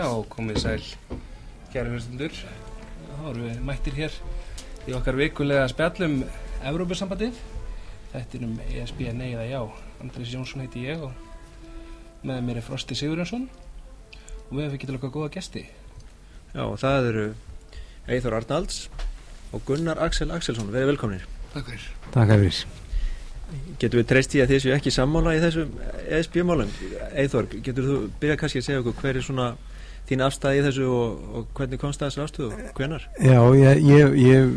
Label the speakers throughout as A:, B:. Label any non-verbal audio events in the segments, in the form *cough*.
A: Já, komið sæl, kæri hlustundur. Þá erum við mættir hér í okkar vikulega spjallum Evrópusambandið. Þetta er um ESB neyða já. Andris Jónsson heiti ég og með mér er Frosti Sigurjónsson og við hefum ekki til okkar góða gesti.
B: Já, það eru Eithor Arnalds og Gunnar Axel Axelsson. Verið velkomnir.
A: Takk fyrir.
C: Takk fyrir.
B: Getur við treyst í að þið séu ekki sammála í þessum ESB-málum? Eithor, getur þú byrjað kannski að segja okkur hver er svona þín afstæði í þessu og, og hvernig komst það þessu afstöðu? Og hvenar?
C: Já, ég, ég, ég,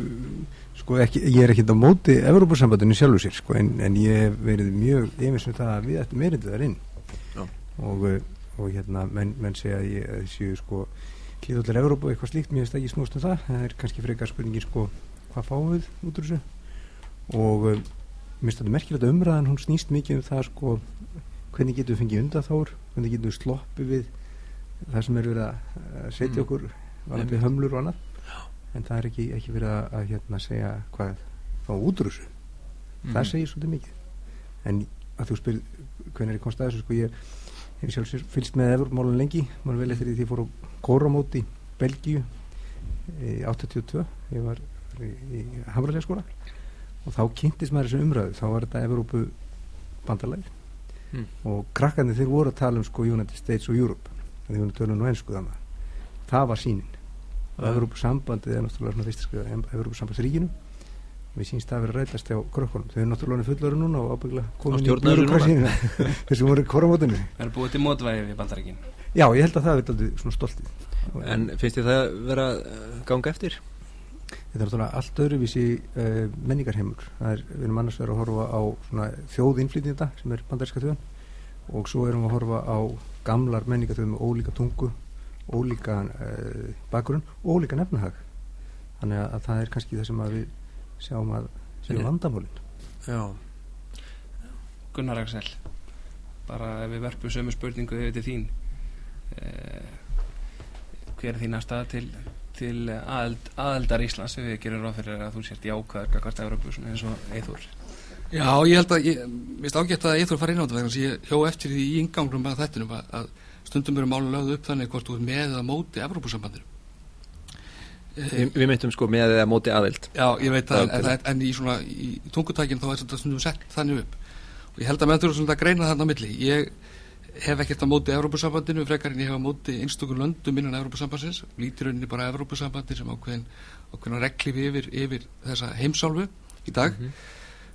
C: sko, ekki, ég er ekkert á móti Evrópussambandinu sjálfur sér, sko, en, en ég hef verið mjög yfir sem það að við ættum meirindið þar inn. Og, eh, og hérna, menn, menn segja að ég séu, sko, klíðallir Evrópu eitthvað slíkt, mér finnst ekki snúst um það, það er kannski frekar spurningin, sko, hvað fáum við út úr þessu? Og eh, mér finnst þetta merkilegt að umræðan, hún snýst mikið um það, sko, hvernig getum við fengið undaþór, hvernig getum við sloppið við það sem er verið að setja
B: Mm.
C: okkur varandi
B: Einmitt.
C: hömlur og annað. En það er ekki, ekki verið að, að hérna, segja hvað fá út úr þessu.
B: Mhm.
C: það segir svolítið mikið. En að þú spyrir hvernig er komst að þessu sko ég hef sjálfsög fylgst með Evropamálun lengi. Maður vel eftir því því fór á kóramót í Belgíu í 82 ég var í, í Hamralega skóla og þá kynntist maður þessu umræðu. Þá var þetta Evrópu bandalæð
B: Mm.
C: og krakkarnir þeir voru að tala um sko United States og Europe þegar við tölum nú ennsku þannig það var sínin og. Evrópusambandið er náttúrulega svona fyrst að skrifa Evrópusambandsríkinu. Við sínst að vera rætast á krökkunum. Þau eru náttúrulega fullari núna og ábyggla komin í björokrasíuna *laughs* þessum voru koramótinu
A: Það er búið til mótvæði við bandarækin.
C: já ég held að það er aldrei svona stoltið.
B: En finnst þið það vera uh, ganga eftir?
C: þetta er náttúrulega allt öðruvísi uh, menningarheimur. Það er, við erum annars verið að horfa á svona þjóðinflýtninda sem er bandaríska þjóðan og svo erum við að horfa á gamlar menningarþjóð með ólíka tungu ólíka uh, bakgrunn og ólíka nefnahag þannig að, að það er kannski það sem að við sjáum að séu vandamálin
B: Já.
A: Gunnar Axel, bara ef við verpum sömu spurningu yfir til þín. Eh, hver er þín aðstæða til, til aðeld, aðeldar Íslands ef við gerum ráð fyrir að þú sért jákvæður kakvart Evrópu svona eins og Eithor?
D: Já, ég held að, ég, finnst ágætt að Eithor fara inn á þetta að ég hjó eftir því í ingangnum að þettinum að, að stundum eru málun lögðu upp þannig hvort þú er með eða móti Evrópusambandinu.
B: Vi, við myndum sko með eða móti aðild.
D: Já, ég veit
B: Það
D: að,
B: er
D: en, í svona, í tungutækinn þá er þetta stundum sett þannig upp. Og ég held að menn þurfa svona að greina þarna milli. Ég hef ekkert á móti Evrópusambandinu frekar en ég hef á móti einstökum löndum innan Evrópusambandsins, lítir rauninni bara Evrópusambandi sem ákveðin, ákveðin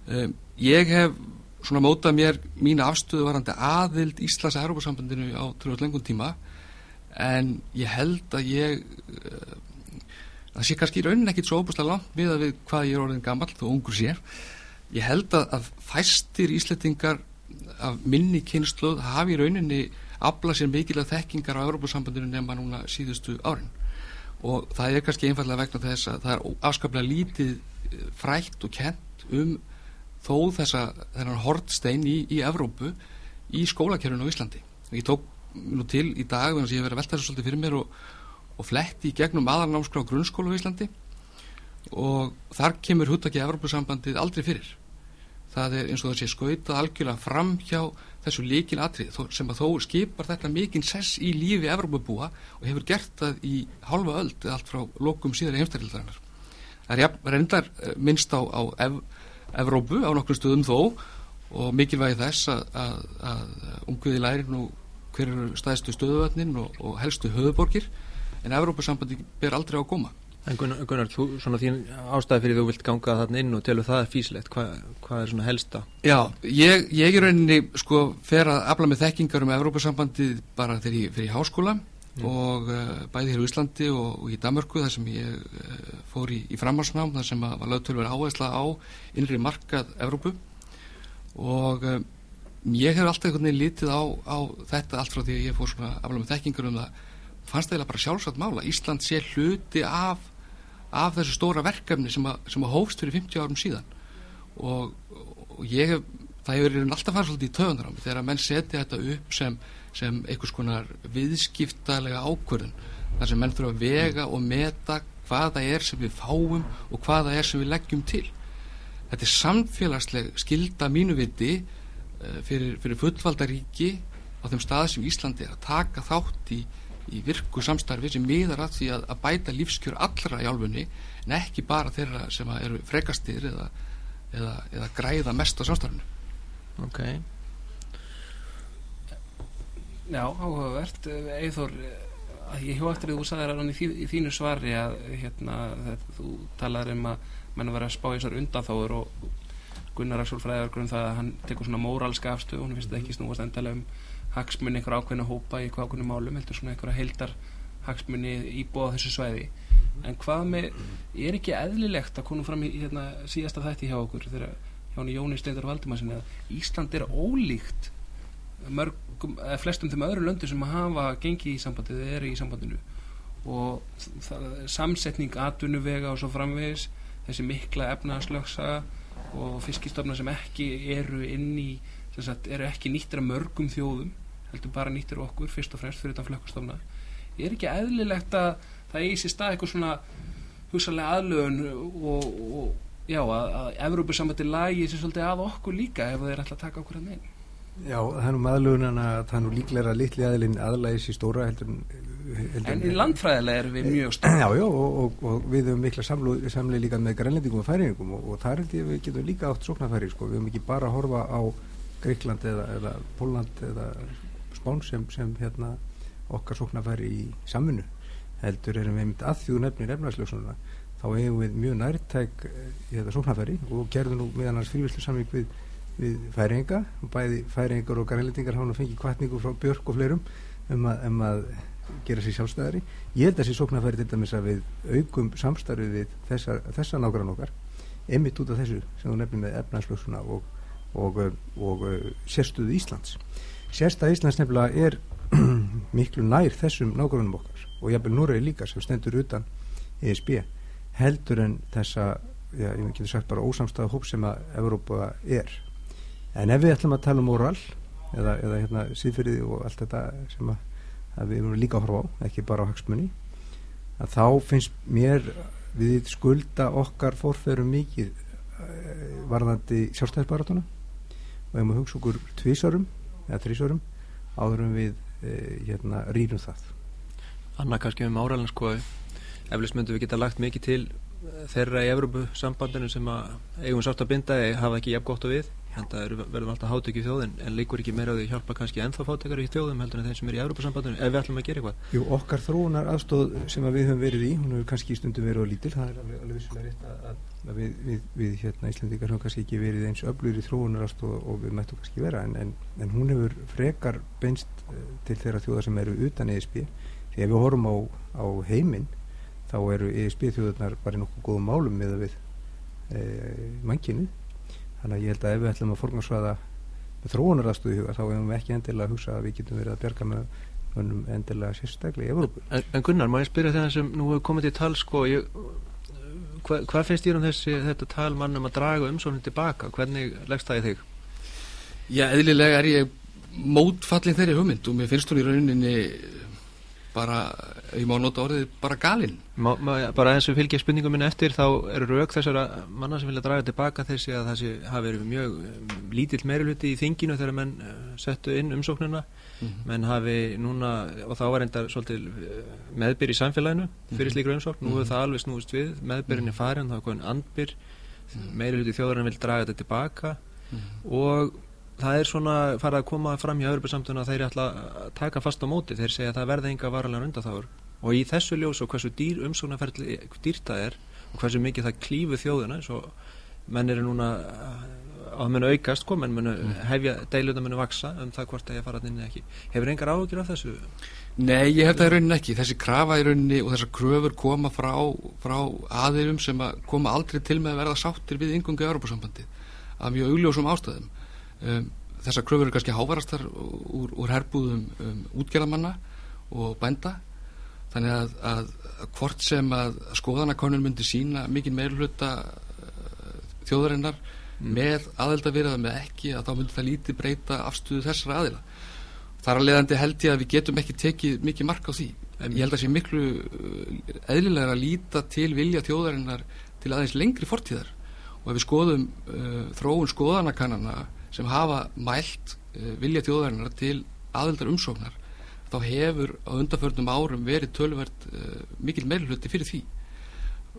D: um, ég hef svona mótað mér mína afstöðu varandi aðild Íslands að Evrópusambandinu á trúið lengun tíma en ég held að ég uh, það sé kannski í rauninni ekkit svo óbúslega langt miða við hvað ég er orðin gamall þó ungur sér ég held að, að fæstir íslendingar af minni kynsluð hafi í rauninni aflað sér mikilega þekkingar á Evrópusambandinu nema núna síðustu árin. Og það er kannski einfallega vegna þess að það er afskaplega lítið eh, frætt og kent um þó þessa þennan hortstein í, í Evrópu í skólakerfinu á Íslandi. Ég tók nú til í dag þannig að ég hef verið að velta þessu svolítið fyrir mér og, og fletti í gegnum aðalnámskrá grunnskóla á Íslandi. Og þar kemur húttakið Evrópusambandið aldrei fyrir. Það er eins og það sé skautað algjörlega fram hjá þessu líkil atrið sem að þó skipar þetta mikinn sess í lífi Evrópubúa og hefur gert það í halva öld allt frá lokum síðari heimstærildarinnar það er reyndar eh, minnst á, á Ev, Evrópu á nokkrum stöðum þó og mikilvægi þess að, að, að ungviði læri nú hver eru stæðstu stöðuvötnin og, og helstu höfuborgir en Evrópusambandi ber aldrei á að koma
B: En Gunnar, Gunnar, þú, svona þín ástæði fyrir þú vilt ganga þarna inn og telur það físlegt, hvað, hvað er svona helsta?
D: Já, ég, ég í rauninni sko fer að afla með þekkingar um Evrópusambandið bara þegar ég fyrir í háskóla og uh, bæði hér á Íslandi og, og í Danmörku þar sem ég uh, fór í, í framhansnám þar sem var lögtölver áhersla á innri markað Evrópu. Og uh, ég hef alltaf einhvern veginn lítið á, á þetta allt frá því að ég fór svona afla með þekkingar um það. Fannst það bara sjálfsagt mála Ísland sé hluti af, af þessu stóra verkefni sem að, sem að hófst fyrir 50 árum síðan. Og, og ég hef það hefur alltaf farið svolítið í töðunar á mig þegar að menn setja þetta upp sem, sem einhvers konar viðskiptalega ákvörðun þar sem menn þurfa að vega og meta hvað það er sem við fáum og hvað það er sem við leggjum til. Þetta er samfélagsleg skilda mínu viti uh, fyrir, fyrir fullvalda ríki á þeim stað sem Íslandi er að taka þátt í, í virku samstarfi sem miðar að því að, að bæta lífskjör allra í álfunni en ekki bara þeirra sem að eru frekastir eða, eða, eða græða mest á samstarfinu.
B: Ok,
A: Já, áhugavert. Eithor, ég hjó eftir því þú sagðir að hann í, í þínu svari að hérna, þú talaður um að menn var að spá í þessar undanþáður og Gunnar Axel fræðargur um það að hann tekur svona móralska afstöð og hann finnst ekki snúast endalega um hagsmunni einhver ákveðna hópa í hvað ákveðnum málum heldur svona einhverja heildar hagsmunni íbúa þessu svæði. En hvað með, er ekki eðlilegt að koma fram í hérna, síðasta þætti hjá okkur þegar hjá hann Jóni Steindar Valdimarsinni að Ísland er ólíkt mörgum, eða flestum þeim öðrum löndu sem hafa gengið í sambandið eða eru í sambandinu. Og samsetning atvinnuvega og svo framvegis þessi mikla efnaðslöksa og fiskistofna sem ekki eru inn í sagt, eru ekki nýttir af mörgum þjóðum heldur bara nýttir okkur fyrst og fremst fyrir þetta flökkustofna. Er ekki eðlilegt að það eigi sér stað eitthvað svona hugsalega aðlögun og, og já, að, að Evrópusambandi lagi sér svolítið að okkur líka ef þeir ætla að taka okkur að neina
C: Já, það er nú maðurlugun að það er nú líklega litli aðilinn aðlægis í stóra heldur, heldur
A: En í landfræðilega erum við mjög stór
C: Já, já, og, og, og við höfum mikla samleið líka með grænlendingum og færingum og, og það er held ég við getum líka átt sóknarfæri sko. við höfum ekki bara að horfa á Greikland eða, eða Póland eða Spán sem, sem hérna, okkar sóknarfæri í samfunnu heldur erum við mynd að því nefnir efnarsljósununa þá hefum við mjög nærtæk hérna, sóknarfæri og gerðum nú meðan hans frívilslu samvík við við færinga og bæði færingar og grænlendingar hafa fengið kvartningu frá Björk og fleirum um að, um að gera sér sjálfstæðari. Ég held að þessi sóknarfæri til dæmis að við aukum samstarfið við þessa, þessa nágrann okkar emitt út af þessu sem þú nefnir með efnarslöksuna og, og, og, og sérstuðu Íslands. Sérstað Íslands nefnilega er *clears throat* miklu nær þessum nágrannum okkar og jábel Núrei líka sem stendur utan ESB heldur en þessa já, ég getur sagt bara ósamstæða hóp sem að Evrópa er en ef við ætlum að tala um moral eða, eða hérna síðfyrði og allt þetta sem að, að við erum líka að horfa á ekki bara á hagsmunni að þá finnst mér við skulda okkar forferum mikið uh, varðandi sjálfstæðisbaratuna og ef maður hugsa okkur tvísarum eða trísarum áðurum við uh, hérna rýnum það.
B: Anna kannski um áralinn sko eflust myndum við geta lagt mikið til þeirra í Evrópu sambandinu sem að eigum sátt að binda hafa ekki jafn gott og við en það verðum alltaf hátekið þjóðin en líkur ekki meira á því að hjálpa kannski ennþá fátekar í þjóðum heldur en þeim sem er í Európa-sambandinu ef við ætlum að gera eitthvað.
C: Jú, okkar þróunar aðstóð sem að við höfum verið í hún hefur kannski í stundum verið á lítil það er alveg, alveg vissulega rétt að, að við, við, við hérna Íslandikar höfum kannski ekki verið eins öflur í þróunar aðstóð og við mættum kannski vera en, en, en hún hefur frekar beinst til þeirra þjóða sem eru utan ESB því ef við horfum á, á heiminn þá eru ESB þjóðarnar bara nokkuð góðum málum með við e, mannkinu þannig að ég held að ef við ætlum að forgansraða með þróunaraðstöðu í huga þá hefum við ekki endilega að hugsa að við getum verið að bjarga með önum endilega sérstaklega í Európu
B: en, en Gunnar, má ég spyrja þegar sem nú hefur komið til tal sko ég, hva, hvað finnst þér um þessi þetta tal mannum að draga umsóknin tilbaka hvernig leggst það í þig?
D: Já, eðlilega er ég mótfallin þeirri hugmynd og mér finnst hún í rauninni bara, ég má nota orðið bara galinn.
B: Bara eins og fylgja spurningum minn eftir þá eru rauk þessara manna sem vilja draga tilbaka þessi að þessi hafi verið mjög um, lítill meiruluti í þinginu þegar menn uh, settu inn umsóknuna mm -hmm. menn hafi núna, og þá var enda svolítið meðbyr í samfélaginu fyrir slíkur umsókn, nú er það alveg snúist við. Meðbyrinn er farin, þá er komin andbyr. Meiruluti þjóðarinn vil draga þetta tilbaka. Og það er svona farið að koma fram í Európa-samtuna að þeir ætla að taka fast á móti. Þeir segja að það verða enga varanlega undatháður og í þessu ljós og hversu dýr umsóknarferðli dýrt það er og hversu mikið það klífu þjóðina svo menn eru núna á að munu aukast kom, menn munu hefja deiluna munu vaksa um það hvort það er að fara inn ekki. Hefur engar áhugir af þessu?
D: Nei, ég hef það í rauninni ekki. Þessi krafa í rauninni og þessar kröfur koma frá, frá aðeirum sem að koma aldrei til með að verða sáttir við yngungu í Európa-sambandi af mjög augljósum ástöðum um, þessar kröfur eru kannski hávarastar úr, úr herbúðum um, útgerðamanna og bænda. Þannig að, að, að hvort sem að skoðanakonun myndi sína mikið meiruluta uh, þjóðarinnar mm. með aðeldavirða með ekki að þá myndi það lítið breyta afstuðu þessara aðila. Þar að leiðandi held ég að við getum ekki tekið mikið mark á því. En ég held að það sé miklu eðlilega að líta til vilja þjóðarinnar til aðeins lengri fortíðar. Og ef við skoðum uh, þróun skoðanakannana sem hafa mælt uh, vilja þjóðarinnar til aðeldar umsóknar þá hefur á undanförnum árum verið tölvert uh, mikil meilhluti fyrir því.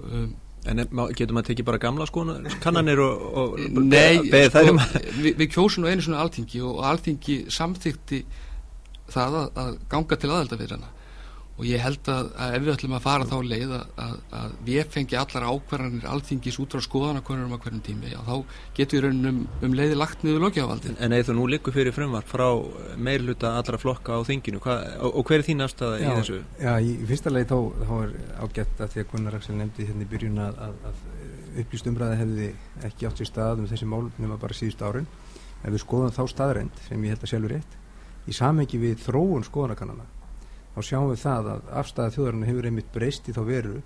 D: Um,
B: En getur maður tekið bara gamla skona kannanir og, og
D: Nei,
B: þær um
D: sko, við, við kjósum nú einu svona alþingi og alþingi samþykti það að, að ganga til aðeldavirðana og ég held að, að ef við ætlum að fara þá leið að, að, að við fengi allar ákvarðanir alþingis út frá skoðanakonunum á hverjum tími og þá getur við raunum um, um leiði lagt niður lögjafaldin
B: En eða þú nú liggur fyrir frumvarp frá meirluta allra flokka á þinginu Hva, og, og hver er þín afstæða í þessu?
C: Já, í fyrsta leið þá, þá er ágætt að því að Gunnar Axel nefndi hérna í byrjun að, að, að upplýst umræði hefði ekki átt sér stað um þessi mál nema bara síðust árin. Ef við skoðum þá staðrend sem ég held að sjálfur rétt, í samengi við þróun skoðanakannana, þá sjáum við það að afstæða þjóðarinn hefur einmitt breyst í þá veru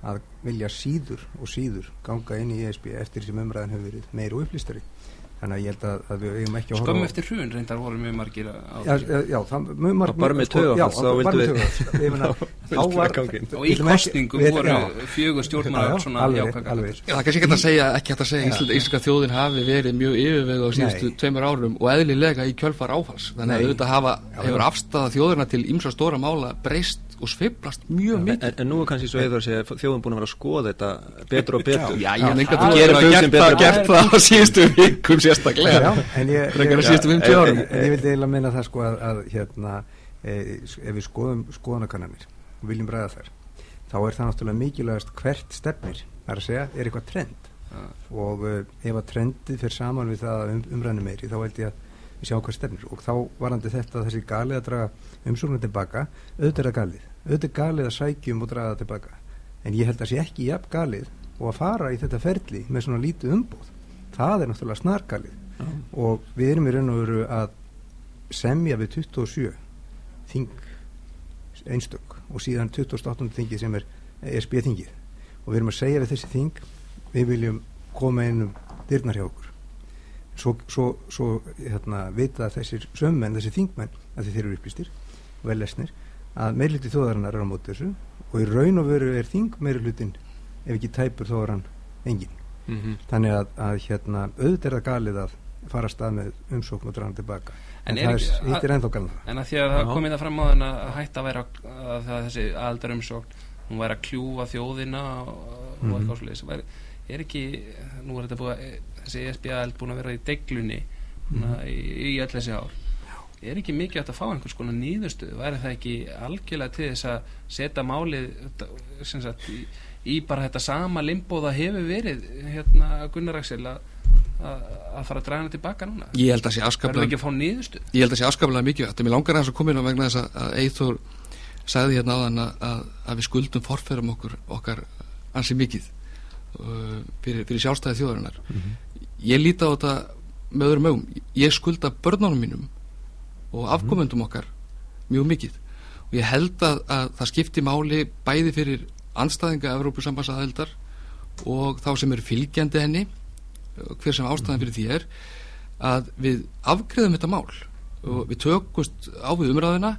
C: að vilja síður og síður ganga inn í ESB eftir sem umræðin hefur verið meir og upplýstari. Þannig að ég held að, að við eigum ekki að
A: Skömm
C: á-
A: eftir hrun reyndar voru mjög margir
C: Já, já, það mjög marg
B: Bara með taugaáfall, þá
C: bara
B: vildu við- *laughs* Þá
C: þá var.
A: Og í kostningum voru fjögur
C: já,
A: svona
C: alveg,
A: jákvæðar.
C: alveg.
D: Já, það er kannski ekki hægt að segja, ekki hægt að segja. Ísland, íslenska þjóðin hafi verið mjög yfirvega á síðustu tveimur árum og eðlilega í kjölfar áfalls þannig að auðvitað hefur afstæða þjóðina til ýmsa stóra mála breyst og sveiflast mjög
B: En,
D: mikið.
B: en, en nú er kannski svo eður að segja þjóðum búin að vera að skoða þetta betur og betur.
D: Já, ég á
B: gerir
D: að hafa
B: sem
D: gert það,
B: betur.
D: gert það á síðustu vikum sérstaklega.
C: Já, en ég,
D: Frekar á síðustu 50
C: en-
D: árum.
C: en, en ég vildi eiginlega meina það sko að, að hérna, e, ef við skoðum skoðanakannanir og viljum ræða þær þá er það náttúrulega mikilvægast hvert stefnir. Það er að segja, er eitthvað trend? Og uh, ef að trendið fyrir saman við það að um, umræðinu meiri þá held ég að við sjáum hvað stefnir. Og þá varandi þetta þessi galið að draga umsóknar tilbaka auðvitað er það galið, auðvitað er galið að sækjum og draga tilbaka en ég held að sé ekki jafn galið og að fara í þetta ferli með svona lítið umbúð það er náttúrulega snargalið. Og við erum í raun og veru að semja við 27 þing einstök og síðan 28. þingið sem er ESB þingið og við erum að segja við þessi þing við viljum koma inn um dyrnar hjá okkur. Svo, svo, svo hérna, vita þessir sömmenn, þessir þingmenn að þeir eru upplýstir og vel lesnir að meirluti þjóðarinnar er á móti þessu og í raun og veru er þing meirlutin ef ekki tæpur þá er hann engin
B: Mhm.
C: þannig að, að hérna, auðvitað er það galið að fara að stað með umsókn og draga hann tilbaka
A: En
C: en,
A: er
C: það
A: ekki-
C: er, ennþá galið
A: En að því að það komið það fram á þenn að hætta að vera að þessi aðaldar umsókn hún væri að kljúfa þjóðina og, og
C: Mhm.
A: eitthvað svolítið væri, er ekki, nú er þetta búið að þessi ESB aðald búin að vera í deglunni mm. í, í öll þessi ár er ekki mikið hægt að fá einhvers konar nýðustuð væri það ekki algjörlega til þess að setja málið sem sagt, í, í bara þetta sama limbo það hefur verið hérna Gunnar Axel að, fara að draga hana tilbaka núna?
D: Ég held að sé afskaplega
A: ekki að fá nýðustuð
D: Ég held að sé afskaplega mikið Þetta er mér langar að koma inn á vegna þess að, að Eithor sagði hérna áðan að, að, að við skuldum forferðum okkur okkar ansi mikið uh, fyrir, fyrir sjálfstæði þjóðarinnar. Ég líti á þetta með öðrum ögum Ég skulda börnunum mínum og afkomendum okkar mjög mikið. Og ég held að, að það skipti máli bæði fyrir anstæðinga Evrópusambandsaðeldar og þá sem eru fylgjandi henni hver sem ástæðan fyrir því er að við afgreðum þetta mál og við tökumst á við umræðina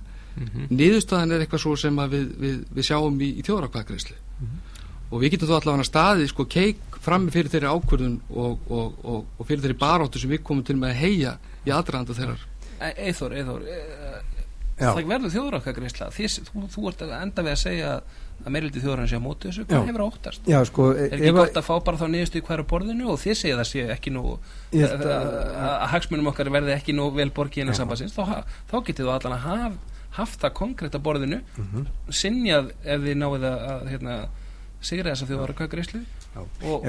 D: niðurstaðan er eitthvað svo sem við, við, við sjáum í, í þjóðrakvæðgreyslu og við getum þó allavega staðið sko keik frammi fyrir þeirri ákvörðun og, og, og, og fyrir þeirri baráttu sem við komum til með að heia í aðdraðanda þeirrar
A: Eithor, Eithor e,
C: Já.
A: það verður þjóðrakkagreisla þú, þú ert að enda við að segja að meirliti þjóðran sé á móti þessu, hvað hefur að óttast?
C: Já, sko,
A: Er ekki gott að fá bara þá niðurstu í hverju borðinu og þið segja það sé ekki nú að, að,
C: að-
A: að hagsmunum okkar verði ekki nú vel borgið innan
C: Já.
A: sambandsins þá, þá getið þú allan að haf, haft það konkrétt á borðinu
C: Mhm.
A: sinjað ef þið náið að, að hérna, sigra þessa þjóðrakkagreislu
C: Já.
A: og
C: Já,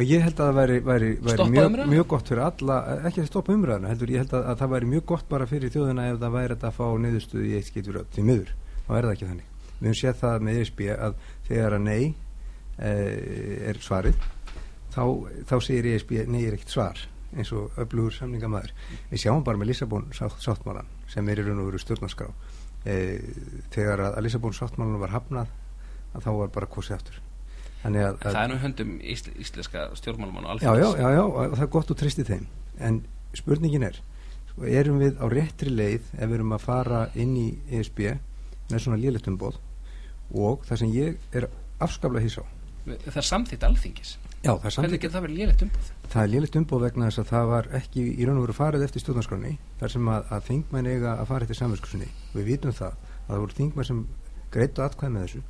C: ég held að það væri, væri, væri mjög, mjög gott fyrir alla, ekki að stoppa umræðinu, heldur ég held að, að það væri mjög gott bara fyrir þjóðina ef það væri þetta að fá niðurstöðu í eitt skiptur öll, því miður, þá er það ekki þannig. Við höfum séð það með ESB að þegar að nei e, er svarið, þá, þá segir ESB nei er ekkert svar, eins og öflugur samningamæður. Við sjáum bara með Lissabon sátt, sáttmálan, sem er í raun og veru stjórnarskrá, e, þegar að, að Lissabon sáttmálan var hafnað, að þá var bara kosið aftur. Þannig að,
A: En það er nú í höndum ísl, íslenska stjórnmálumann og
C: já, já, já, já, og það er gott að treysti þeim. En spurningin er sko, erum við á réttri leið ef við erum að fara inn í ESB með svona lélegt umboð? Og það sem ég er afskaplega hýs á.
A: Það er samþýtt alþingis.
C: Já, það er
A: hvernig
C: samþykkt.
A: getur það verið lélegt umboð?
C: það er lélegt umboð vegna þess að það var ekki í raun og veru farið eftir stjórnarskránni þar sem að, að þingmenn eiga að fara eftir samverðskursunni við vitum það að það voru þingmenn sem greittu atkvæði með þessu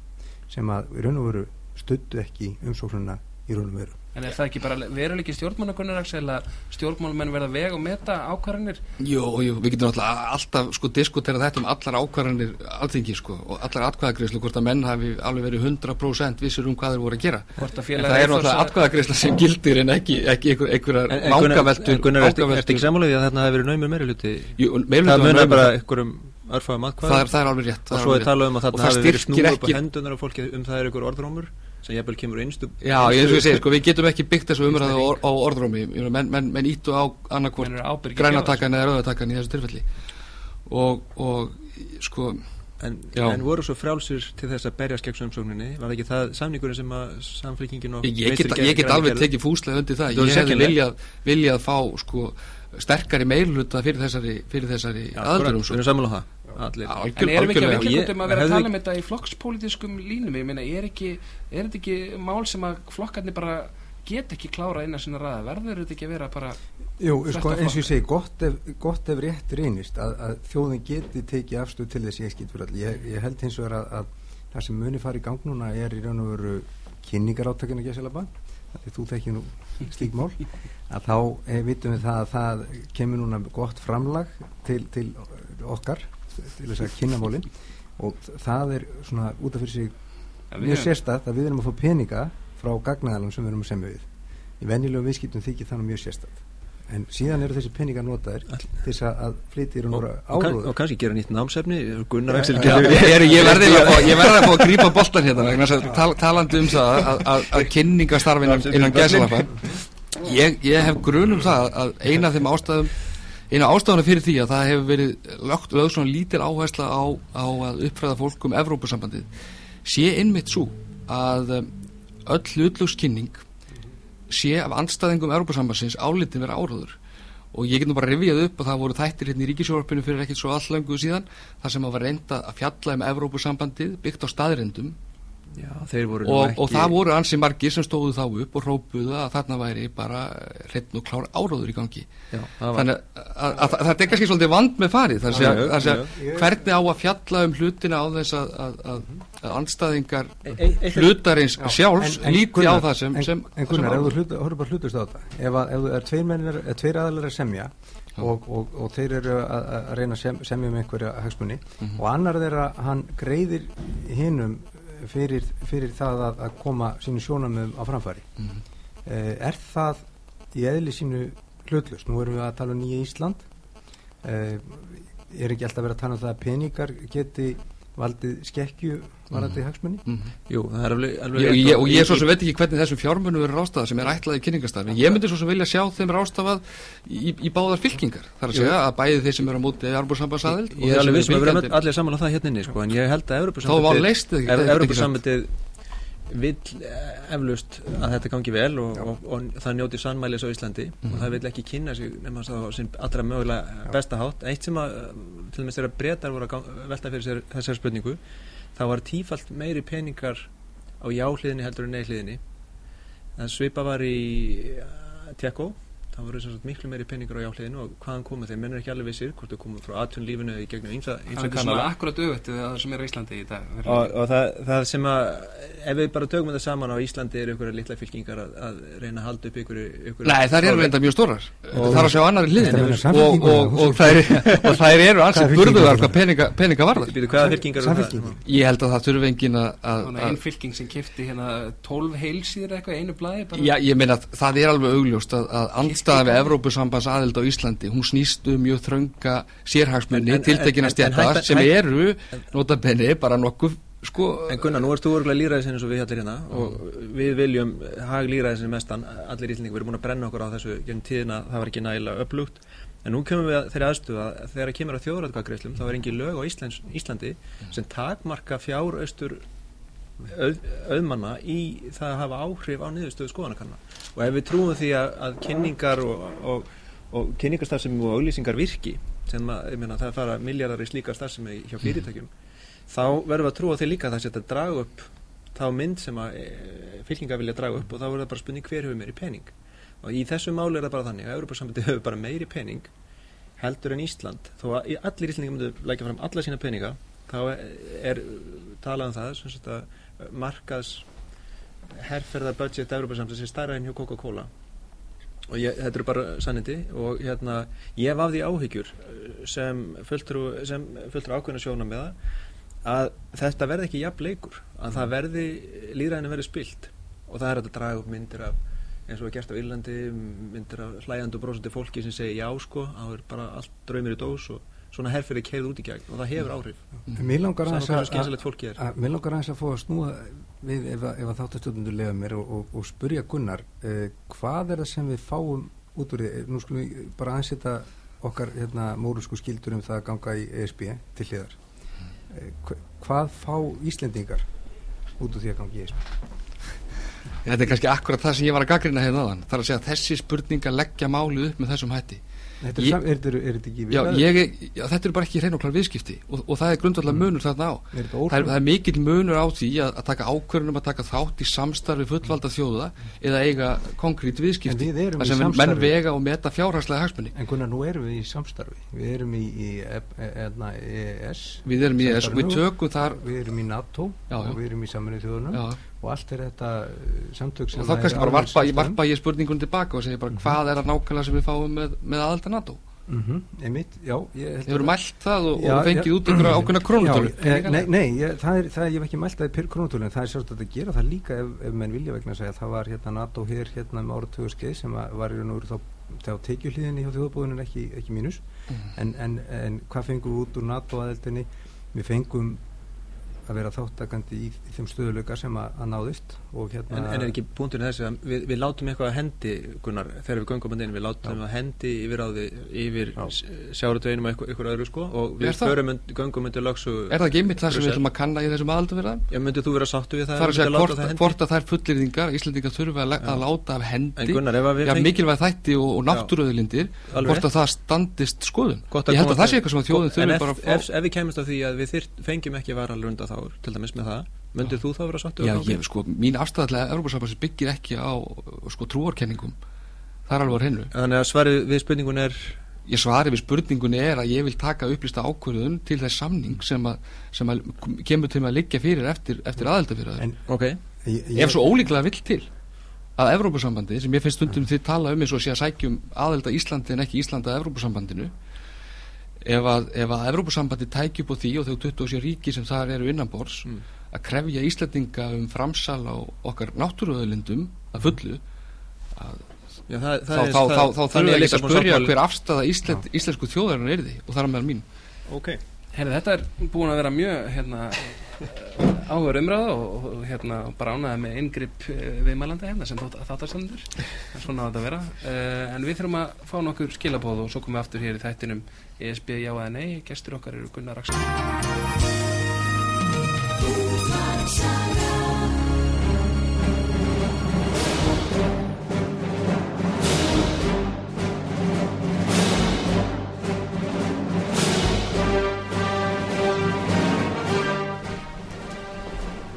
C: sem að í raun og veru stuttu ekki umsóknuna í raun og veru
A: En er það ekki bara veruleiki stjórnmánakunnar eða stjórnmálamenn verða veg og meta ákvarðanir?
D: Jú, jú, við getum alltaf, alltaf sko diskutera þetta um allar ákvarðanir alþingi sko og allar atkvæðagreyslu hvort að menn hafi alveg verið 100% vissur um hvað þeir voru að gera.
A: Að
D: En það er náttúrulega atkvæðagreysla sem gildir en ekki, ekki einhver, einhverjar
B: En, en Gunnar, ertu ekki samanlega að þarna hefur verið naumur meiri hluti?
D: Jú,
B: Það
D: naumur-
B: bara einhverjum örfæðum
D: það,
B: atkvæðum
D: er, það er alveg rétt. það
B: og svo er talað um að
D: Og
B: þarna hafi verið snúið upp á hendunar á fólki um það er einhver orðrómur sem jafnvel kemur einstu
D: Já, ég eins og ég segi, sko, *laughs* við getum ekki byggt þessu umræðu á, á orðrómi, Ég menn, menn, menn íttu á annarkvort grænatakan eða rauðatakan í þessu tilfelli. Og, og sko,
B: en, en voru svo frjálsir til þess að berja skeggsumsókninni var ekki það samningurinn sem að samfélkingin og
D: ég, ég, get, ég get alveg tekið fúslega undir það, ég hefði viljað, viljað fá sko, sterkari meilhluta fyrir þessari, fyrir þessari
B: Já, allir
A: En erum við ekki að
B: Ég-
A: vilja um að vera að tala um þetta í flokkspolítiskum línum? Ég meina, er, ekki, er þetta ekki mál sem að flokkarnir bara get ekki klára innan sinna ræða? Verður þetta ekki að vera bara
C: Jú, sko, eins og ég segi, gott ef, gott ef rétt reynist að, að þjóðin geti tekið afstöð til þess ég skilt fyrir all. Ég, ég held hins vegar að, að það sem muni fara í gang núna er í raun og veru kynningaráttakina gæsalaba, því þú þekkir nú slík mál, *laughs* að þá e, vitum við það að það kemur núna gott framlag til, til okkar, til þess að kynna málin. Og það er svona út af fyrir sig
A: að
C: mjög sérstætt að við erum að fá peninga frá gagnaðalum sem við erum að semja við. Í venjulegu viðskiptum þykir þannig mjög sérstætt en síðan eru þessi peningar notaðir
B: All-
C: til þess að- að flytja í raun
B: og, kann,
C: áróður.
B: og kannski gera nýtt námsefni. Gunnar
C: Ja,
B: Axel
C: ja,
D: ég, er, ég verði að fá, að *laughs* grípa boltan hérna vegna þess að tal, talandi um það að, að, að kynningastarfin innan gæsalappa. Ég, ég hef grun um það að eina af þeim ástæðum eina ástæðuna fyrir því að það hefur verið lögt lögð svona lítil áhersla á, á að uppfræða fólk um Evrópusambandið sé innmitt svo að um, öll hlutlugskynning sé af anstæðingum Evrópusambandsins álitin vera áraður og ég get nú bara rifjað upp að það voru þættir hérna í ríkisjórfinu fyrir ekkert svo allangu síðan þar sem að var reynda að fjalla um Evrópusambandið byggt á staðrendum
B: Já, þeir voru nú
D: og,
B: ekki
D: og það voru ansi margir sem stóðu þá upp og hrópuðu að þarna væri bara hreitn og klár áráður í gangi
B: Já, það var
D: þannig að, að, að, að þetta er kannski svolítið vand með farið þar að að segja
C: já.
D: hvernig á að fjalla um hlutina á þess að, að, að, að anstæðingar
B: E- e- eitt-
D: hlutarins sjálfs líti á það sem,
C: en,
D: sem,
C: en Gunnar, horfum bara hlutast á þetta ef, að, ef þú er tveir, mennir, er tveir aðalar að semja og, og, og þeir eru að, að reyna að sem, semja um einhverja hagsmunni
D: Mhm.
C: og annar þeirra hann greiðir hinnum fyrir, fyrir það að, að koma sínu sjónamöðum á framfæri.
D: Mhm.
C: eh, er það í eðli sínu hlutlust nú erum við að tala um nýja Ísland. Eh, er ekki alltaf verið að tala um það að peningar geti valdið skekkju varandi hagsmunni
D: Mhm.
B: Jú, það er alveg, alveg
D: Ég, ég, og ég svo
B: í-
D: sem veit ekki hvernig þessum fjármunum verður rástafað sem er ætlað í kynningastarfi ég myndi svo sem vilja sjá þeim rástafað í, í báðar fylkingar þar að
B: Jú.
D: segja að bæði þeir sem eru á móti Arbúrsambansaðild
B: Ég er alveg vissum að við erum allir saman á það hérna inni sko, en ég held að Evropasambandið vill eh, eflaust að þetta gangi vel og, og, og það njóti sannmælis á Íslandi
D: Mhm.
B: og það vill ekki kynna sig nema það á sinn allra mögulega besta hátt. Eitt sem að til dæmis þegar breytar voru að velta fyrir sér þessar spurningu það var tífalt meiri peningar á jáhliðinni heldur en neihliðinni en svipa var í uh, Tjekko það voru sem sagt miklu meiri peningar á jáhliðinu og hvaðan komu þeir, menn er ekki alveg vissir hvort þau komu frá atvinnlífinu eða í gegnum ýmsa,
A: Það er akkurat auðvitað það sem er Íslandi í dag
B: og, og það, það sem að ef við bara tökum þetta saman á Íslandi eru ykkur litla fylkingar að, að reyna að halda upp ykkur, ykkur
D: Nei, það eru reynda mjög stórar.
B: Og-
D: Það er að sjá annari hliðin
C: Þetta er
D: og, og, *laughs* og, þær, eru
C: er
D: burðuðar hvað peninga, peninga varðar.
B: Býtu, hvaða fylkingar eru það?
C: Samfylkingin.
D: Ég held að það þurfi engin að,
A: einn fylking sem kifti hérna 12 heilsýður eitthvað, í einu blæði bara.
D: Já, ég meina að það er alveg augljóst að, að andstaða við Evrópusambands aðild á Íslandi hún snýst um mjög þrönga sérhagsmunni tiltekina stjættar sem eru notabenni bara nokkuð sko
B: En Gunnar, nú ert þú örgulega líraðisinn eins og við allir hérna og við viljum hag líraðisinn mestan, allir íslendingar, við erum búin að brenna okkur á þessu genn tíðina, það var ekki nægilega upplugt en nú kemur við að þeirri aðstuð að þegar kemur að þjóðrætkvæðgreislum þá er engin lög á Íslands, Íslandi sem takmarka fjáraustur auð, auðmanna í það að hafa áhrif á niðurstöðu skoðanakanna. Og ef við trúum því að, að kynningar og, og, og kynningarstarfsemi og auglýsingar virki sem að, meina, það fara miljardar í slíka starfsemi hjá fyrirtækjum þá verðum við að trúa því líka að það setja að draga upp þá mynd sem að e, fylkingar vilja draga upp og þá verður það bara spurning hver hefur meiri pening. Og í þessu máli er það bara þannig að Europasambandi *laughs* hefur bara meiri pening heldur en Ísland. Þó að allir Íslandingar myndu lækja fram alla sína peninga þá er talað um það að markaðs herrferðar budget Európa-samsins er stærra enn hjá Coca-Cola. Og ég, þetta eru bara sannindi og hérna ég hef af því áhyggjur sem fulltrú sem fulltrú ákveðna sjóna með það að þetta verði ekki jafn leikur að það verði, líðræðinu verði spilt. Og það er að draga upp myndir af eins og er gert á Írlandi myndir af hlæjandu brósandi fólki sem segir já sko, það er bara allt draumir í dós og svona herfyrir keið út í gegn og það hefur áhrif
C: Mér langar aðeins að,
B: er.
C: að snúa við ef, að- ef að þáttastöndundur lega mér og, og, og spurja Gunnar uh, hvað er það sem við fáum út úr því, nú skulum við bara aðeins setja okkar hérna, mórusku skildur um það að ganga í ESB til hliðar uh, hvað fá Íslendingar út úr því að ganga í ESB
D: Þetta er kannski akkurat það sem ég var að gaggrina hefði aðan. Það er að segja að þessi spurning að leggja málið upp með þessum hætti.
C: Þetta er,
D: Ég-
C: er, er, er þetta ekki
D: Já,
C: viðræður?
D: ég, er- já, þetta eru bara ekki hrein og klár viðskipti og, og það er grundvallar munur þarna á.
C: Er
D: Það er, það er mikill munur á því að, að taka ákvörðunum að taka þátt í samstarfi fullvalda þjóða eða eiga konkrét
C: En
D: viðskipti.
C: við erum
D: Það
C: í
D: sem menn
C: samstarfi.
D: vega og meta fjárhagslega hagsmunni.
C: En Gunnar, nú erum við í samstarfi við erum í, í e, e, e, ES
D: Við erum í ES og við tökum þar
C: við erum í NATO
D: Já, já.
C: og við erum í saminuð þjóðunum
D: já,
C: og allt er þetta uh, samtök sem
D: og þá
C: er
D: kannski bara varpa, varpa ég spurningunum tilbaka og segja bara hvað er það nákvæmlega sem við fáum með, með aðalda NATO.
C: Mhm, einmitt, já ég að-
D: mælt það og,
C: Já,
D: og fengið
C: já.
D: út einhverja ákveðna krónutölu.
C: Já, eh, nei, nei ég, það er, það, ég hef ekki mælt það í per krónutölu en það er sjálfsagt að gera það líka ef, ef menn vilja vegna að segja það var hérna NATO hér hérna með áratögu skeið sem að var í raun og veru þá þá tekjuhliðinni hjá þjóðbúðinu en ekki, ekki mínus
D: Mhm.
C: en, en, en hvað fengum við út úr NATO aðeldinni við fengum að vera þáttakandi í, í þeim stöðuleika sem að, að náðist hérna
B: En, en er ekki punkturinn þessi að við, við látum eitthvað að hendi, Gunnar, þegar við göngum að inn, við látum að hendi yfir yfir
C: Já.
B: sjáratöginum og eitthvað öðru sko og
D: Er
B: við
D: það?
B: förum und, göngum undir lögsu
D: Er það ekki einmitt það sem við ætlum að kanna í þessum það?
B: Já, myndið þú vera sáttu við það?
D: Það er að segja hvort,
B: það
D: að þær fullirðingar Íslandingar þurfa að, að láta af
B: En
D: hendi
B: Gunnar, ef að við
D: ja,
B: fengjum-
D: mikilvæg þætti og, og náttúruöðlindir
B: Alveg
D: hvort að það standist skoðun Ég held að það sé eitthvað sem að þjóðin þurfi bara að fá
B: því að dæmis með það myndir þú þá vera sáttu
D: Já, ég, sko, mín afstæðlega Európa-sambansis byggir ekki á sko, trúarkenningum. Það er alveg á hreinu.
B: Þannig að svarið við spurningun er?
D: Ég svari við spurningunni er að ég vil taka upplýsta ákvörðun til þess samning sem að, sem að kemur til að liggja fyrir eftir, eftir aðeldafyrir
C: en
B: Ok,
C: ég,
D: ef svo ólíklega vill til að Evrópusambandi, sem ég finnst stundum þið tala um eins og sé að sækjum aðelda Íslandi en ekki Íslanda að Evrópusambandinu ef að, ef að Evrópusambandi tæki upp á því og þau 27 ríki sem þar eru innanbors
B: Mm.
D: Að krefja Íslandinga um framsal á okkar náttúruöðlindum að fullu að
B: já, það,
D: þá,
B: það
D: þá, þá, þá þurfum
B: þannig
D: við
B: er
D: ekki að
B: sáttmáli-
D: hver afstæða Ísland, íslensku þjóðarinnar er því og það er meðal mín.
B: Ok,
A: Herri, þetta er búin að vera mjög hérna, áhör umræða og, og hérna, bara ánæða með inngrip viðmælandi hérna sem þáttastandur svona á þetta að vera. Uh, en við þurfum að fá nokkur skilabóð og svo komum við aftur hér í þættinum ESB já eða nei, gestur okkar eru Gunnar Axel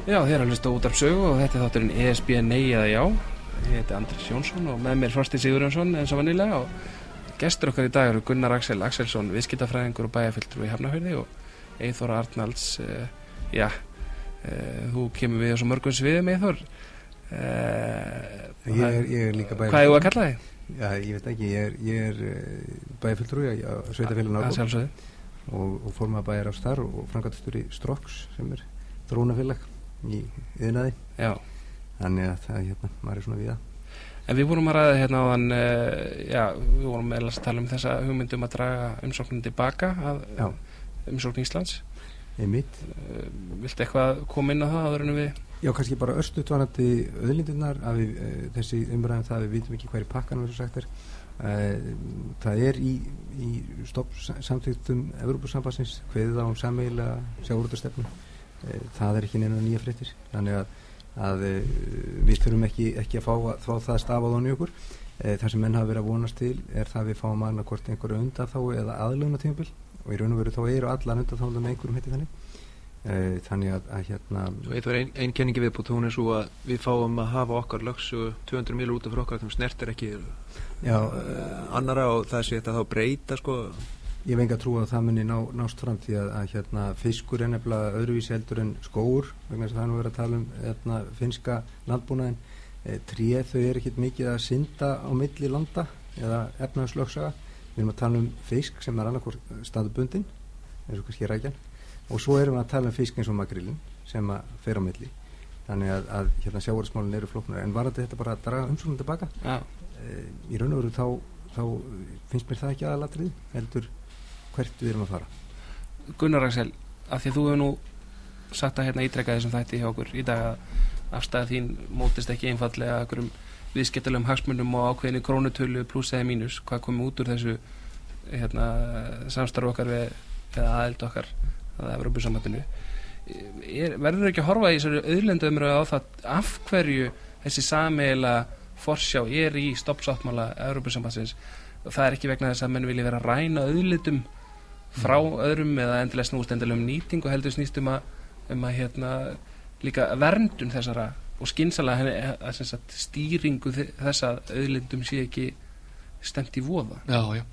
A: Já, þér að hlusta út af sögu og þetta er þátturinn ESB nei eða já. Ég heiti Andris Jónsson og með mér Frosti Sigurjónsson eins og vanilega og gestur okkar í dag eru Gunnar Axel Axelsson viðskiptafræðingur og bæjarfylgdur í Hafnafjörði og Eithor Arnalds uh, já, uh, þú kemur við á svo mörgum sviðum Eithor uh,
C: ég, er, ég er líka bæði
A: Hvað er þú að kalla þig?
C: Já, ég veit ekki, ég er, ég er uh, bæjarfylgdur á Sveitafélagin
A: sjálfsögðu.
C: Og, og fór maður bæjar á starf og frangatistur í Stroks sem er þróunafélag í yðnaði þannig að það, hérna, maður er svona við
A: en við vorum að ræða hérna áðan uh, já, við vorum meðal að tala um þessa hugmyndum að draga umsóknin tilbaka að umsókn Íslands
C: einmitt.
A: Uh, Viltu eitthvað koma inn á það áður en við
C: Já, kannski bara örstuðt varandi öðlindirnar að við, uh, þessi umræðum það að við vitum ekki er pakkanum eins og sagt er. Uh, það er í, í stopp samþýttum Evrópusambassins hveðið á um sammeila sjáurútastefnu uh, það er ekki neina nýja fréttir. Þannig að, að við þurfum ekki, ekki að fá, fá það stafað á njögur það sem menn hafa verið að vonast til er það að við fáum magna hvort einhverju undan þá eða aðlöfna tímabil og í raun og veru þá eru allan undan þá með einhverjum heiti þannig. Uh, þannig að, að hérna
B: það er ein, ein kenningi viðbútt, hún er svo að við fáum að hafa okkar lögsu 200 mil út af okkar þeim snertir ekki
C: já,
B: uh, annara og það sé þetta þá breyta sko.
C: Ég hef enga trú að það muni ná, nást fram því að, að hérna, fiskur er nefnilega öðruvísi heldur en skóur vegna þess að það er nú verið að tala um hérna, finska landbúnaðin e, tríð þau er ekkit mikið að synda á milli landa eða efnaðslöksaga við erum að tala um fisk sem er annarkor staðbundin eins og kannski rækjan og svo erum við að tala um fisk eins og makrillin sem að fer á milli. Þannig að, að hérna sjávarismálin eru flóknar en var þetta bara að draga umsóknum tilbaka
A: Já,
C: e, í raun og veru þá, þá finnst mér það ekki aðalatrið heldur hvert við erum að fara.
A: Gunnar Axel, af því að þú hefur nú sagt að hérna ítrekka þessum þætti hjá okkur í dag að afstæða þín mótist ekki einfallega einhverjum viðskiptalegum hagsmunum og ákveðinni krónutölu pluss eða mínus, hvað komið út úr þessu hérna, samstarf okkar við, eða aðeld okkar að Evrópusambatinu verður ekki að horfa í þessari auðlendumröðu á það af hverju þessi sameila forsjá er í stoppsáttmála Evrópusambatsins og það er ekki vegna þess að menn vilja vera að ræna auðlendum frá öðrum eða endilega snúst endilega um nýting og heldur snýst um að, um að hérna, líka verndun þessara og skynsalega henni að, að, að stýringu þess að auðlendum sé ekki stemt í voða.
D: Já, já,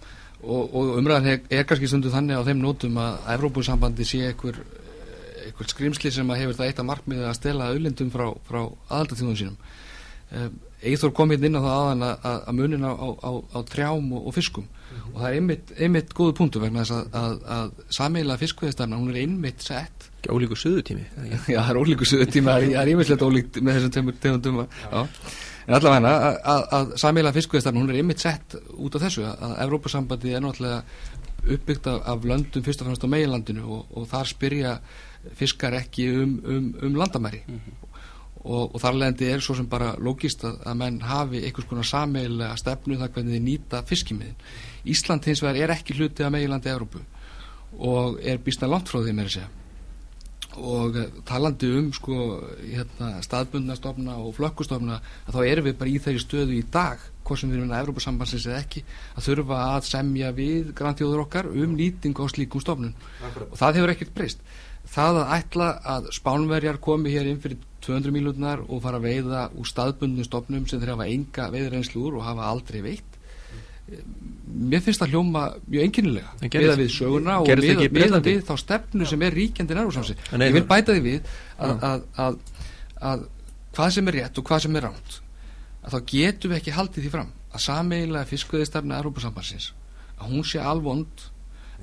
D: og, og umræðan er, er kannski stundu þannig á þeim nótum að Evrópusambandi sé einhver, einhver skrimsli sem að hefur það eitt að markmiði að stela auðlendum frá, frá aðaldatíðunum sínum. Um, Eithor kom hérna inn á það aðan að, að munin á, á, á trjám og, og fiskum. Og það er einmitt, einmitt góðu punktu vegna þess að, að, að sameiginlega fiskveðistafna, hún er einmitt sett
B: Ekki ólíku suðutími
D: Já, það er ólíku suðutími, það er einmitt ólíkt með þessum tegundum en allavega að, sameiginlega fiskveðistafna, hún er einmitt sett út af þessu að Evrópasambandi er náttúrulega uppbyggt af, löndum fyrst og fremst á meginlandinu og, og þar spyrja fiskar ekki um, um, um landamæri. Mm -hmm og, og þar leðandi er svo sem bara logist að, að menn hafi einhvers konar sameilega stefnu þar hvernig þið nýta fiskimiðin. Ísland hins vegar er ekki hluti af meilandi Európu og er býstna langt frá því með segja og eh, talandi um sko hérna, staðbundnastofna og flökkustofna að þá erum við bara í þeirri stöðu í dag hvort sem við erum að Európa-sambansins eða ekki að þurfa að semja við grantjóður okkar um nýting á slíkum stofnun og það hefur ekkert breyst. Það að ætla að spánverjar komi hér inn fyrir 200 mílutnar og fara að veiða úr staðbundnum stofnum sem þeir hafa enga veiðreynslu úr og hafa aldrei veitt mér finnst það hljóma mjög enginnilega meða við söguna og meða við þá stefnu sem er ríkjandi nærvarsamsi ég vil bæta því við að, að, að, að hvað sem er rétt og hvað sem er ránt að þá getum við ekki haldið því fram að sameiginlega fiskveðistefna Európa-sambansins að hún sé alvond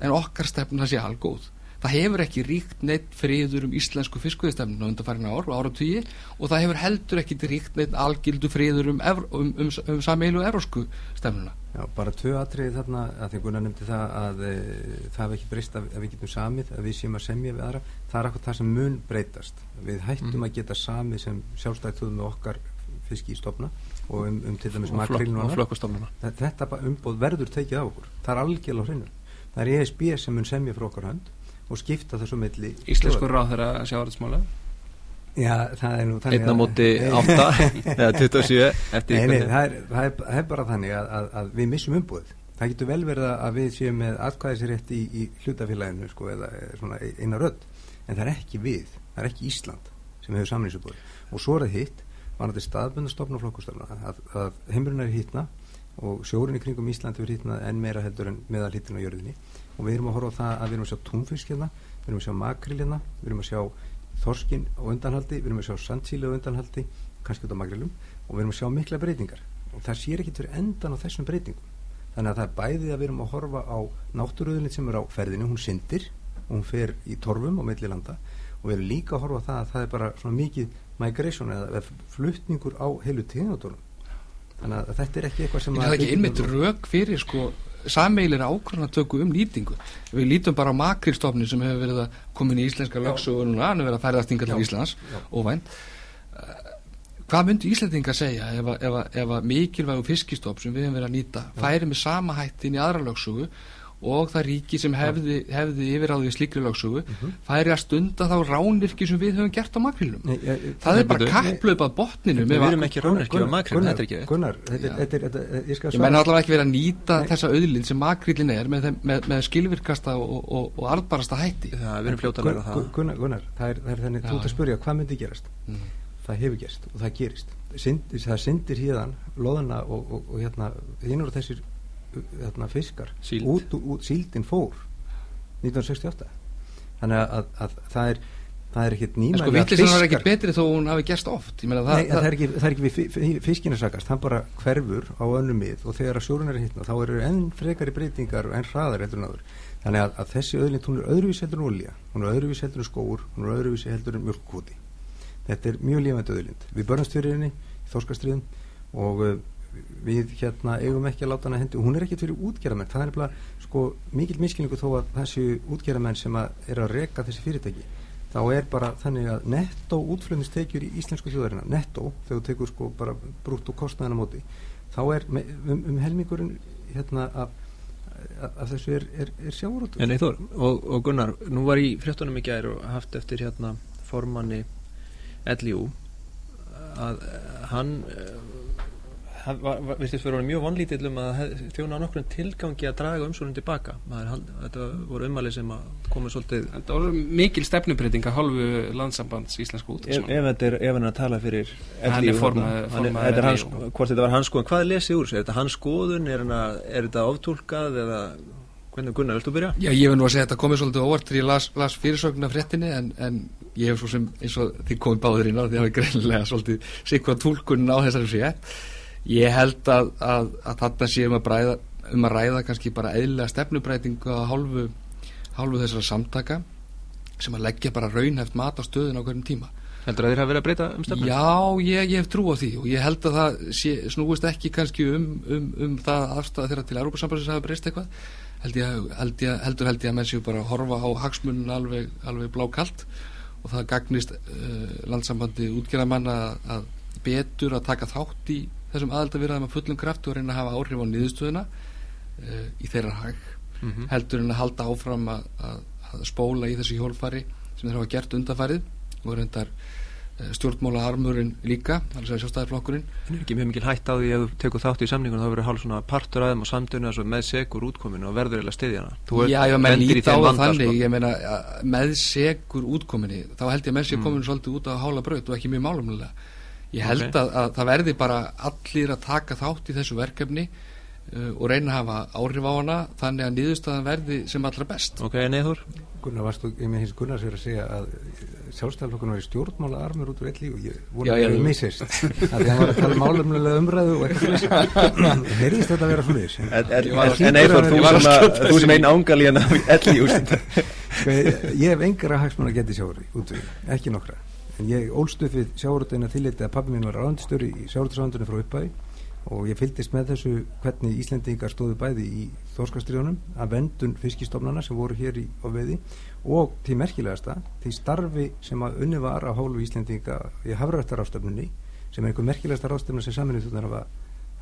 D: en okkar stefna sé algóð það hefur ekki ríkt neitt friður um íslensku fiskveðistefninu undan farin ár og ára tíu og það hefur heldur ekki ríkt neitt algildu friður um, um, um, um sameilu erósku stefnuna.
C: Já, bara tvö atriði þarna að því Gunnar nefndi það að e, það hefur ekki breyst að, að við getum samið, að við séum að semja við aðra, það er akkur það sem mun breytast. Við hættum mm. að geta samið sem sjálfstæðtuðum með okkar fiski í stofna og um, um til dæmis makrillin og
B: flökkustofnuna
C: þetta umbóð verður tekið á okkur, það er algjörlega hreinu. Það er ESB sem mun semja frá okkar hönd og skipta þessu milli
A: Íslenskur ráð þeirra sjáarðsmála
C: Já, það er nú
B: þannig Einna móti 8 *laughs* eða 27
C: Nei, nei, það er, það er, það er bara þannig að, að, að við missum umbúð það getur vel verið að við séum með atkvæðisrétt í, í hlutafélaginu sko, eða svona eina rödd. En það er ekki við, það er ekki Ísland sem hefur samlýsubúð og svo er það hitt var þetta staðbundastofn og flokkustofna að, að heimurinn er hittna og sjórin í kringum Ísland hefur hittnað enn meira heldur en meðal hittin á jörðinni og við erum að horfa á það að við erum að sjá túnfisk hérna, við erum að sjá makril hérna, við erum að sjá þorskin á undanhaldi, við erum að sjá sandsíli á undanhaldi, kannski út á makrilum og við erum að sjá mikla breytingar. Og það sér ekki fyrir endan á þessum breytingum. Þannig að það er bæðið að við erum að horfa á náttúruðunni sem er á ferðinu, hún syndir og hún fer í torfum á millilanda og við erum líka að horfa á það að það er bara svona mikið migration eða fluttningur á heilu tíðnáttunum þannig að þetta er ekki eitthvað sem
D: það er ekki einmitt rauk fyrir sko sameilir ákvörðanatöku um nýtingu. Við lítum bara á makrilstofni sem hefur verið að koma inn í íslenska lögsugur og hann hefur verið að færðast yngar til Íslands óvænt. Eh, hvað myndi Íslandingar segja ef, ef, ef að mikilvægu fiskistofn sem við hefum verið að nýta færi með sama hættin í aðra lögsugu og það ríki sem hefði, hefði yfiráðið slíkri lögsögu uh -huh. færi að stunda þá ránirki sem við höfum gert á makrilum nei, ég, ég, það er bara kapplöpað botninu
B: við erum ekki ránirki á makrilum þetta er ekki
C: Gunnar, þetta er
D: ég menn allavega ekki verið að nýta nei. þessa auðlinn sem makrilin er með, með, með skilvirkasta og, og, og arðbarasta hætti.
B: Það að vera það.
C: Gunnar, Gunnar það er, það er þannig, þú ert að spurja hvað myndi gerast? Mm. það hefur gerst og það gerist. Sind, það syndir híðan loðuna og, og hérna hinn eru þessir þarna, fiskar
B: Síld.
C: út, út, síldin fór 1968 þannig að, að, að það er það er ekkert nýmæli
D: sko
C: að
D: vittlisann var
C: fiskar-
D: ekki betri þó hún hafi gerst oft meina það,
C: Nei, það, er ekki, það er ekki við fi- fi- fiskinn að sakast, hann bara hverfur á önnum mið og þegar að sjórun er að hitna þá eru enn frekari breytingar og enn hraðar heldur en áður. Þannig að, að þessi öðlind hún er öðruvísi heldur en olía, hún er öðruvísi heldur en skóur, hún er öðruvísi heldur en mjölkkvoti. Þetta er mjög lífandi öðlind. Við börnast fyrir henni í þorskastriðum og uh, við hérna eigum ekki að láta hana hendi. Og hún er ekki fyrir útgerðamenn, það er bara sko mikill miskilningu þó að þessi útgerðamenn sem að er að reka þessi fyrirtæki. Þá er bara þannig að nettó útflutnistekjur í íslensku þjóðarina nettó, þegar þú tekur sko bara brútt og kostnaðina móti, þá er um, um helmingurinn hérna að, að, þessu er, er, er sjáurútur
B: En Eithor og, og Gunnar, nú var í fréttunum í gær og haft eftir hérna formanni LIU að hann eh, hann var- var- virtist fyrir honum mjög vonlítill um að þjóna á nokkrum tilgangi að draga umsvörun tilbaka Maður, hald- þetta voru ummæli sem að komið svolítið
A: Þetta voru mikil stefnubreiting að hálfu landsambands íslensku
B: ef,
A: útvarsmanna.
B: ef þetta er ef hann er að tala fyrir
A: Hann er formaður-
B: þarna, hann er-
A: formaður
B: þetta er hans, hvort þetta var hans skoðun, hvað er lesið úr þessu? er þetta hans skoðun, er, hann að, er þetta oftúlkað eða hvernig Gunnar, viltu byrja?
D: Já, ég vil nú að segja að þetta komið svolítið óvart þegar ég las, las fyrirsögn af fréttinni en, en ég hef svo sem eins og þið komið báður inn á því að við greinlega svolítið sikvað tólkunin á þessari sé ég held að, að, að þarna sé um að, bræða, um að ræða kannski bara eðlilega stefnubrætingu á hálfu, hálfu þessara samtaka sem að leggja bara raunhæft mat á stöðun á hverjum tíma
B: Heldur að þér hafa verið að breyta um stefnu?
D: Já, ég, ég hef trú á því og ég held að það sé, snúist ekki kannski um, um, um það að afstæða þeirra til Európa-sambandsins hafa breyst eitthvað held ég, held ég, heldur held ég að menn séu bara að horfa á hagsmunum alveg, alveg blákalt og það gagnist uh, landsambandi útgerðamanna að, að betur að taka þátt í þessum aðaldavirðum að fullum kraftu og reyna að hafa áhrif á niðurstöðuna uh, í þeirra hag
B: Mhm.
D: heldur en að halda áfram að, að, að spóla í þessu hjólfari sem þeir hafa gert undanfarið og reyndar uh, stjórnmála armurinn líka, alveg sjálfstæðarflokkurinn
B: En er ekki mjög mikil hætt á því að þú tekur þátt í samningunum þá verður hálf svona partur aðeim og samdunni svo með segur útkominu og verður eða stiðja hana Þú ert-
D: Já, menn
B: lendir í
D: líti á þannig,
B: sko.
D: ég meina með segur útkominni, þá held ég að menn sé
B: Mm.
D: komin svolítið út á hála braut og ekki mjög málumlega. Ég held
B: Ok.
D: að, að það verði bara allir að taka þátt í þessu verkefni uh, og reyna að hafa áhrif á hana þannig að niðurstaðan verði sem allra best.
B: Ok, Neiður
C: Gunnar, varstu, ég með hins Gunnar sér að segja að sjálfstæðarflokkurinn var í stjórnmála armur út úr elli og ég
D: Já, *laughs*
C: vona að
D: já,
C: það
D: já.
C: er missist. Að því hann var að tala um málumlega umræðu og eitthvað heyrðist þetta að vera svoleiðis.
B: En, en,
D: ég
B: þú, sem einn ángal í hennar elli úst
C: Sko, ég, hef engra hagsmun að geta við, ekki nokkra ég ólst upp við sjáurðina tilliti að pabbi mín var ráðandistöru í sjáurðsráðandunni frá uppæði og ég fylgdist með þessu hvernig Íslendingar stóðu bæði í þorskastriðunum að vendun fiskistofnana sem voru hér í á veiði og til merkilegasta til starfi sem að unni var á hálfu Íslendinga í hafrættarástofnunni sem er einhver merkilegasta rástofnuna sem saminuð þúnar hafa,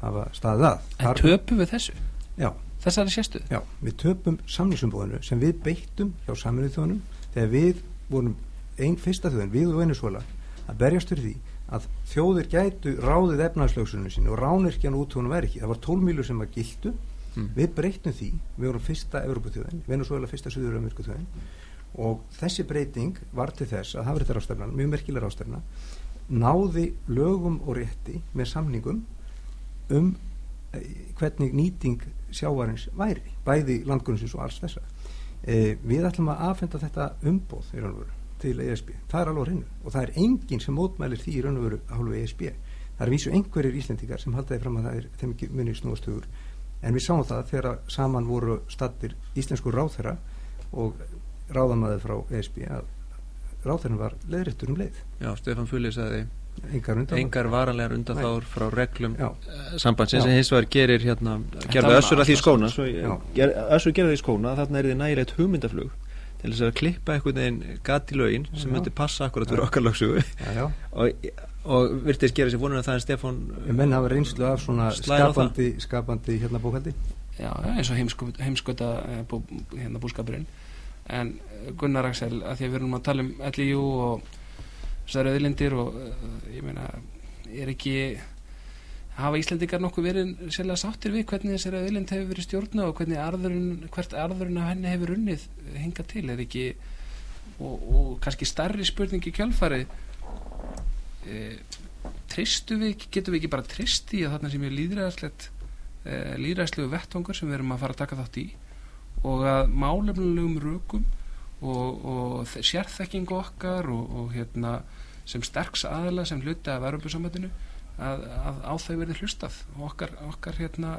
C: hafa staðið að
A: En töpum við þessu?
C: Já,
A: Þessari sérstu?
C: Já, við töpum samningsumbúðinu sem við beittum hjá saminuð þjóðunum þegar við vorum einn fyrsta þjóðin, við og Venezuela að berjast fyrir því að þjóðir gætu ráðið efnarslöksunum sín og ránirkjan út hún væri ekki. Það var tólmílu sem var gildu
B: Mm.
C: við breyttum því, við vorum fyrsta Evropaþjóðin, Venezuela fyrsta Suður-Ameríku þjóðin og þessi breyting var til þess að hafa þetta rástefna, mjög merkilega rástefna náði lögum og rétti með samningum um eh, hvernig nýting sjávarins væri, bæði landgrunnsins og alls þessa. E, við ætlum að afhenda þetta umbóð í raun og veru til ESB, það er alveg á hreinu og það er enginn sem mótmælir því í raun og veru að hálfu ESB, það er vísu einhverjir Íslendingar sem haldaði fram að það er þeim ekki munið snúastugur, en við sáum það þegar saman voru stattir íslensku ráþherra og ráðamaður frá ESB að ráþherran var leðréttur um leið.
B: Já, Stefán Fulli sagði
C: engar
B: varanlegar undan þár frá reglum
C: Já.
B: eh, sambandsins.
C: Já.
B: en hins vegar gerir hérna gerði
A: var
B: össur að því skóna. össur gerði því skóna þarna er þið nægilegt hugmyndaflug til þess að klippa einhvern veginn gat í lögin sem myndi passa akkurat fyrir okkar lögsugu *laughs* og, og virtist gera sér vonuna það en Stefán
C: En menn hafa reynslu af svona
B: það.
C: skapandi, skapandi hérna bókaldi
A: Já, eins og heimskut, heimskuta eh, bú, hérna búskapurinn. En eh, Gunnar Axel, að því að við erum að tala um LIU og þessar auðlindir og uh, ég meina er ekki hafa Íslendingar nokkuð verið sérlega sáttir við hvernig þessari auðlind hefur verið stjórna og hvernig arðurinn, hvert arðurinn af henni hefur unnið hinga til, er ekki og, og kannski starri spurning í kjölfari e, tristu við, getum við ekki bara tristi að þarna sem er líðræðarslegt e, líðræðslegu vettvangur sem við erum að fara að taka þátt í og að málefnilegum rökum og, og þe- sérþekkingu okkar og, og hérna sem sterks aðla sem hluti af Evropasambandinu að, að á þau verði hlustað og okkar, okkar hérna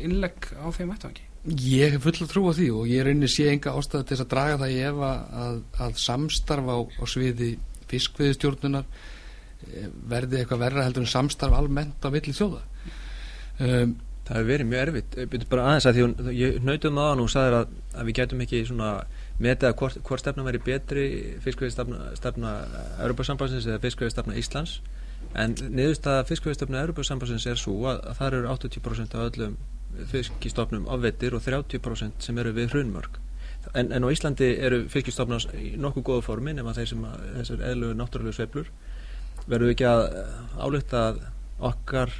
A: innlegg á þeim vettvangi.
D: Ég hef full að trúa því og ég rauninni sé enga ástæða til þess að draga það í efa að, að samstarf á, á sviði fiskviðistjórnunar eh, verði eitthvað verra heldur en samstarf almennt á milli þjóða. Um,
B: Það hefur verið mjög erfitt, bara aðeins að því hún, ég nautum það og hún sagði að, að við getum ekki svona metið að hvort, hvort stefna væri betri fiskveiði stefna, stefna Europasambansins eða fiskveiði stefna Íslands en niðurstaða fiskveiði stefna Europasambansins er svo að, að það eru 80% af öllum fiskistofnum ofvettir og 30% sem eru við hrunmörk. En, en á Íslandi eru fiskistofnar í nokkuð góða formi nema þeir sem að, þessar eðlögu náttúrulegu sveiflur. Verðum við ekki að álíkta að okkar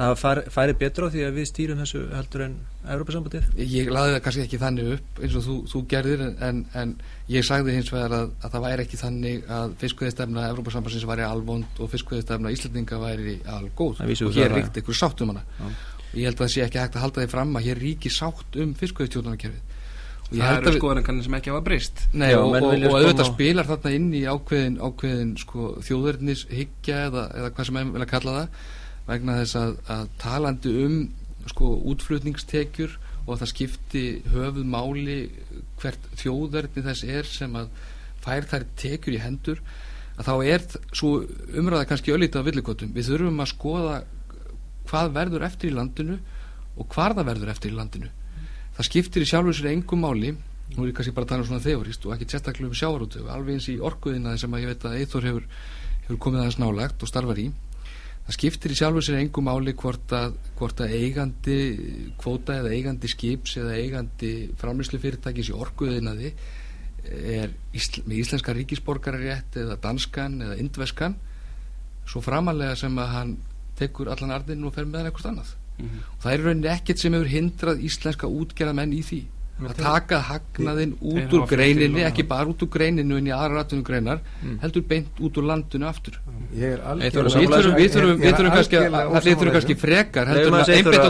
B: það færi, færi betur á því að við stýrum þessu heldur en Európa-sambandið
D: Ég laði það kannski ekki þannig upp eins og þú, þú gerðir en, en ég sagði hins vegar að, að það væri ekki þannig að fiskveðistefna Evrópasambansins væri alvond og fiskveðistefna Íslandinga væri algóð. Og hér ríkti ykkur sátt um hana.
B: Já.
D: og ég held að það sé ekki hægt að halda því fram að hér ríki sátt um ég
A: það eru
D: við-
A: skoðankanir sem ekki hafa breyst.
D: Nei,
B: Já,
D: og, og, og
B: sko
D: auðvitað
B: ná-
D: spilar þarna inn í ákveðin, ákveðin sko, þjóðverðnis hyggja eða, eða hvað sem enn vilja kalla það vegna þess að, að talandi um sko, útflutningstekjur og að það skipti höfuð máli hvert þjóðverðni þess er sem að fær þær tekjur í hendur að þá er svo umræða kannski öllítið á villikotum við þurfum að skoða hvað verður eftir í landinu og hvar það verður eftir í landinu. Það skiptir í sjálfur sér engum máli nú er ég kannski bara að tala um svona þeorist og ekki sérstaklega um sjávarútu alveg eins í orkuðina sem að ég veit að Eithor hefur, hefur komið aðeins nálagt og starfar í það skiptir í sjálfur sér engum máli hvort að, hvort að eigandi kvóta eða eigandi skips eða eigandi framlýslu fyrirtækis í orkuðinaði er ísl, með íslenska ríkisborgararétt eða danskan eða indveskan svo framalega sem að hann tekur allan arðin og fer með hann eitthvað annað
A: Mhm.
D: og það er rauninni ekkert sem hefur hindrað íslenska útgerðamenn í því að taka hagnaðinn út úr greininni, ekki bara út úr greininu en í aðra atvinnum greinar,
B: Mm.
D: heldur beint út úr landinu aftur.
C: Ég er algjörlega
D: við þurfum, kannski frekar en
B: aðeins
D: að einbeitt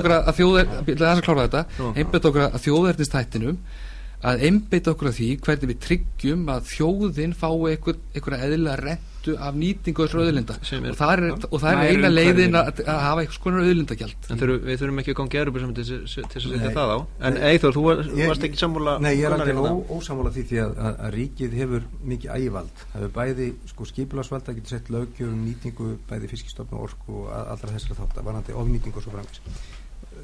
B: að-
D: að að einbeitt okkur að að að því hvernig við tryggjum að þjóðin fái einhver, einhverja eðlilega rentu af nýtingu þessar auðlinda.
B: Sem er-
D: og það er, og það er eina leiðin að, að hafa einhvers konar auðlindagjald.
B: En þurfum, við þurfum ekki að gangi til þess til þess að setja það á. En. Eithor, þú, varst ekki sammála
C: Nei, ég er alveg
B: hérna.
C: ó- ósammála því því að, að, að ríkið hefur mikið ægivald það hefur bæði sko, skipularsvald að geta sett löggjöf um nýtingu bæði fiskistofn og orku og allra þessara þáttar varandi ofnýtingu og svo framvis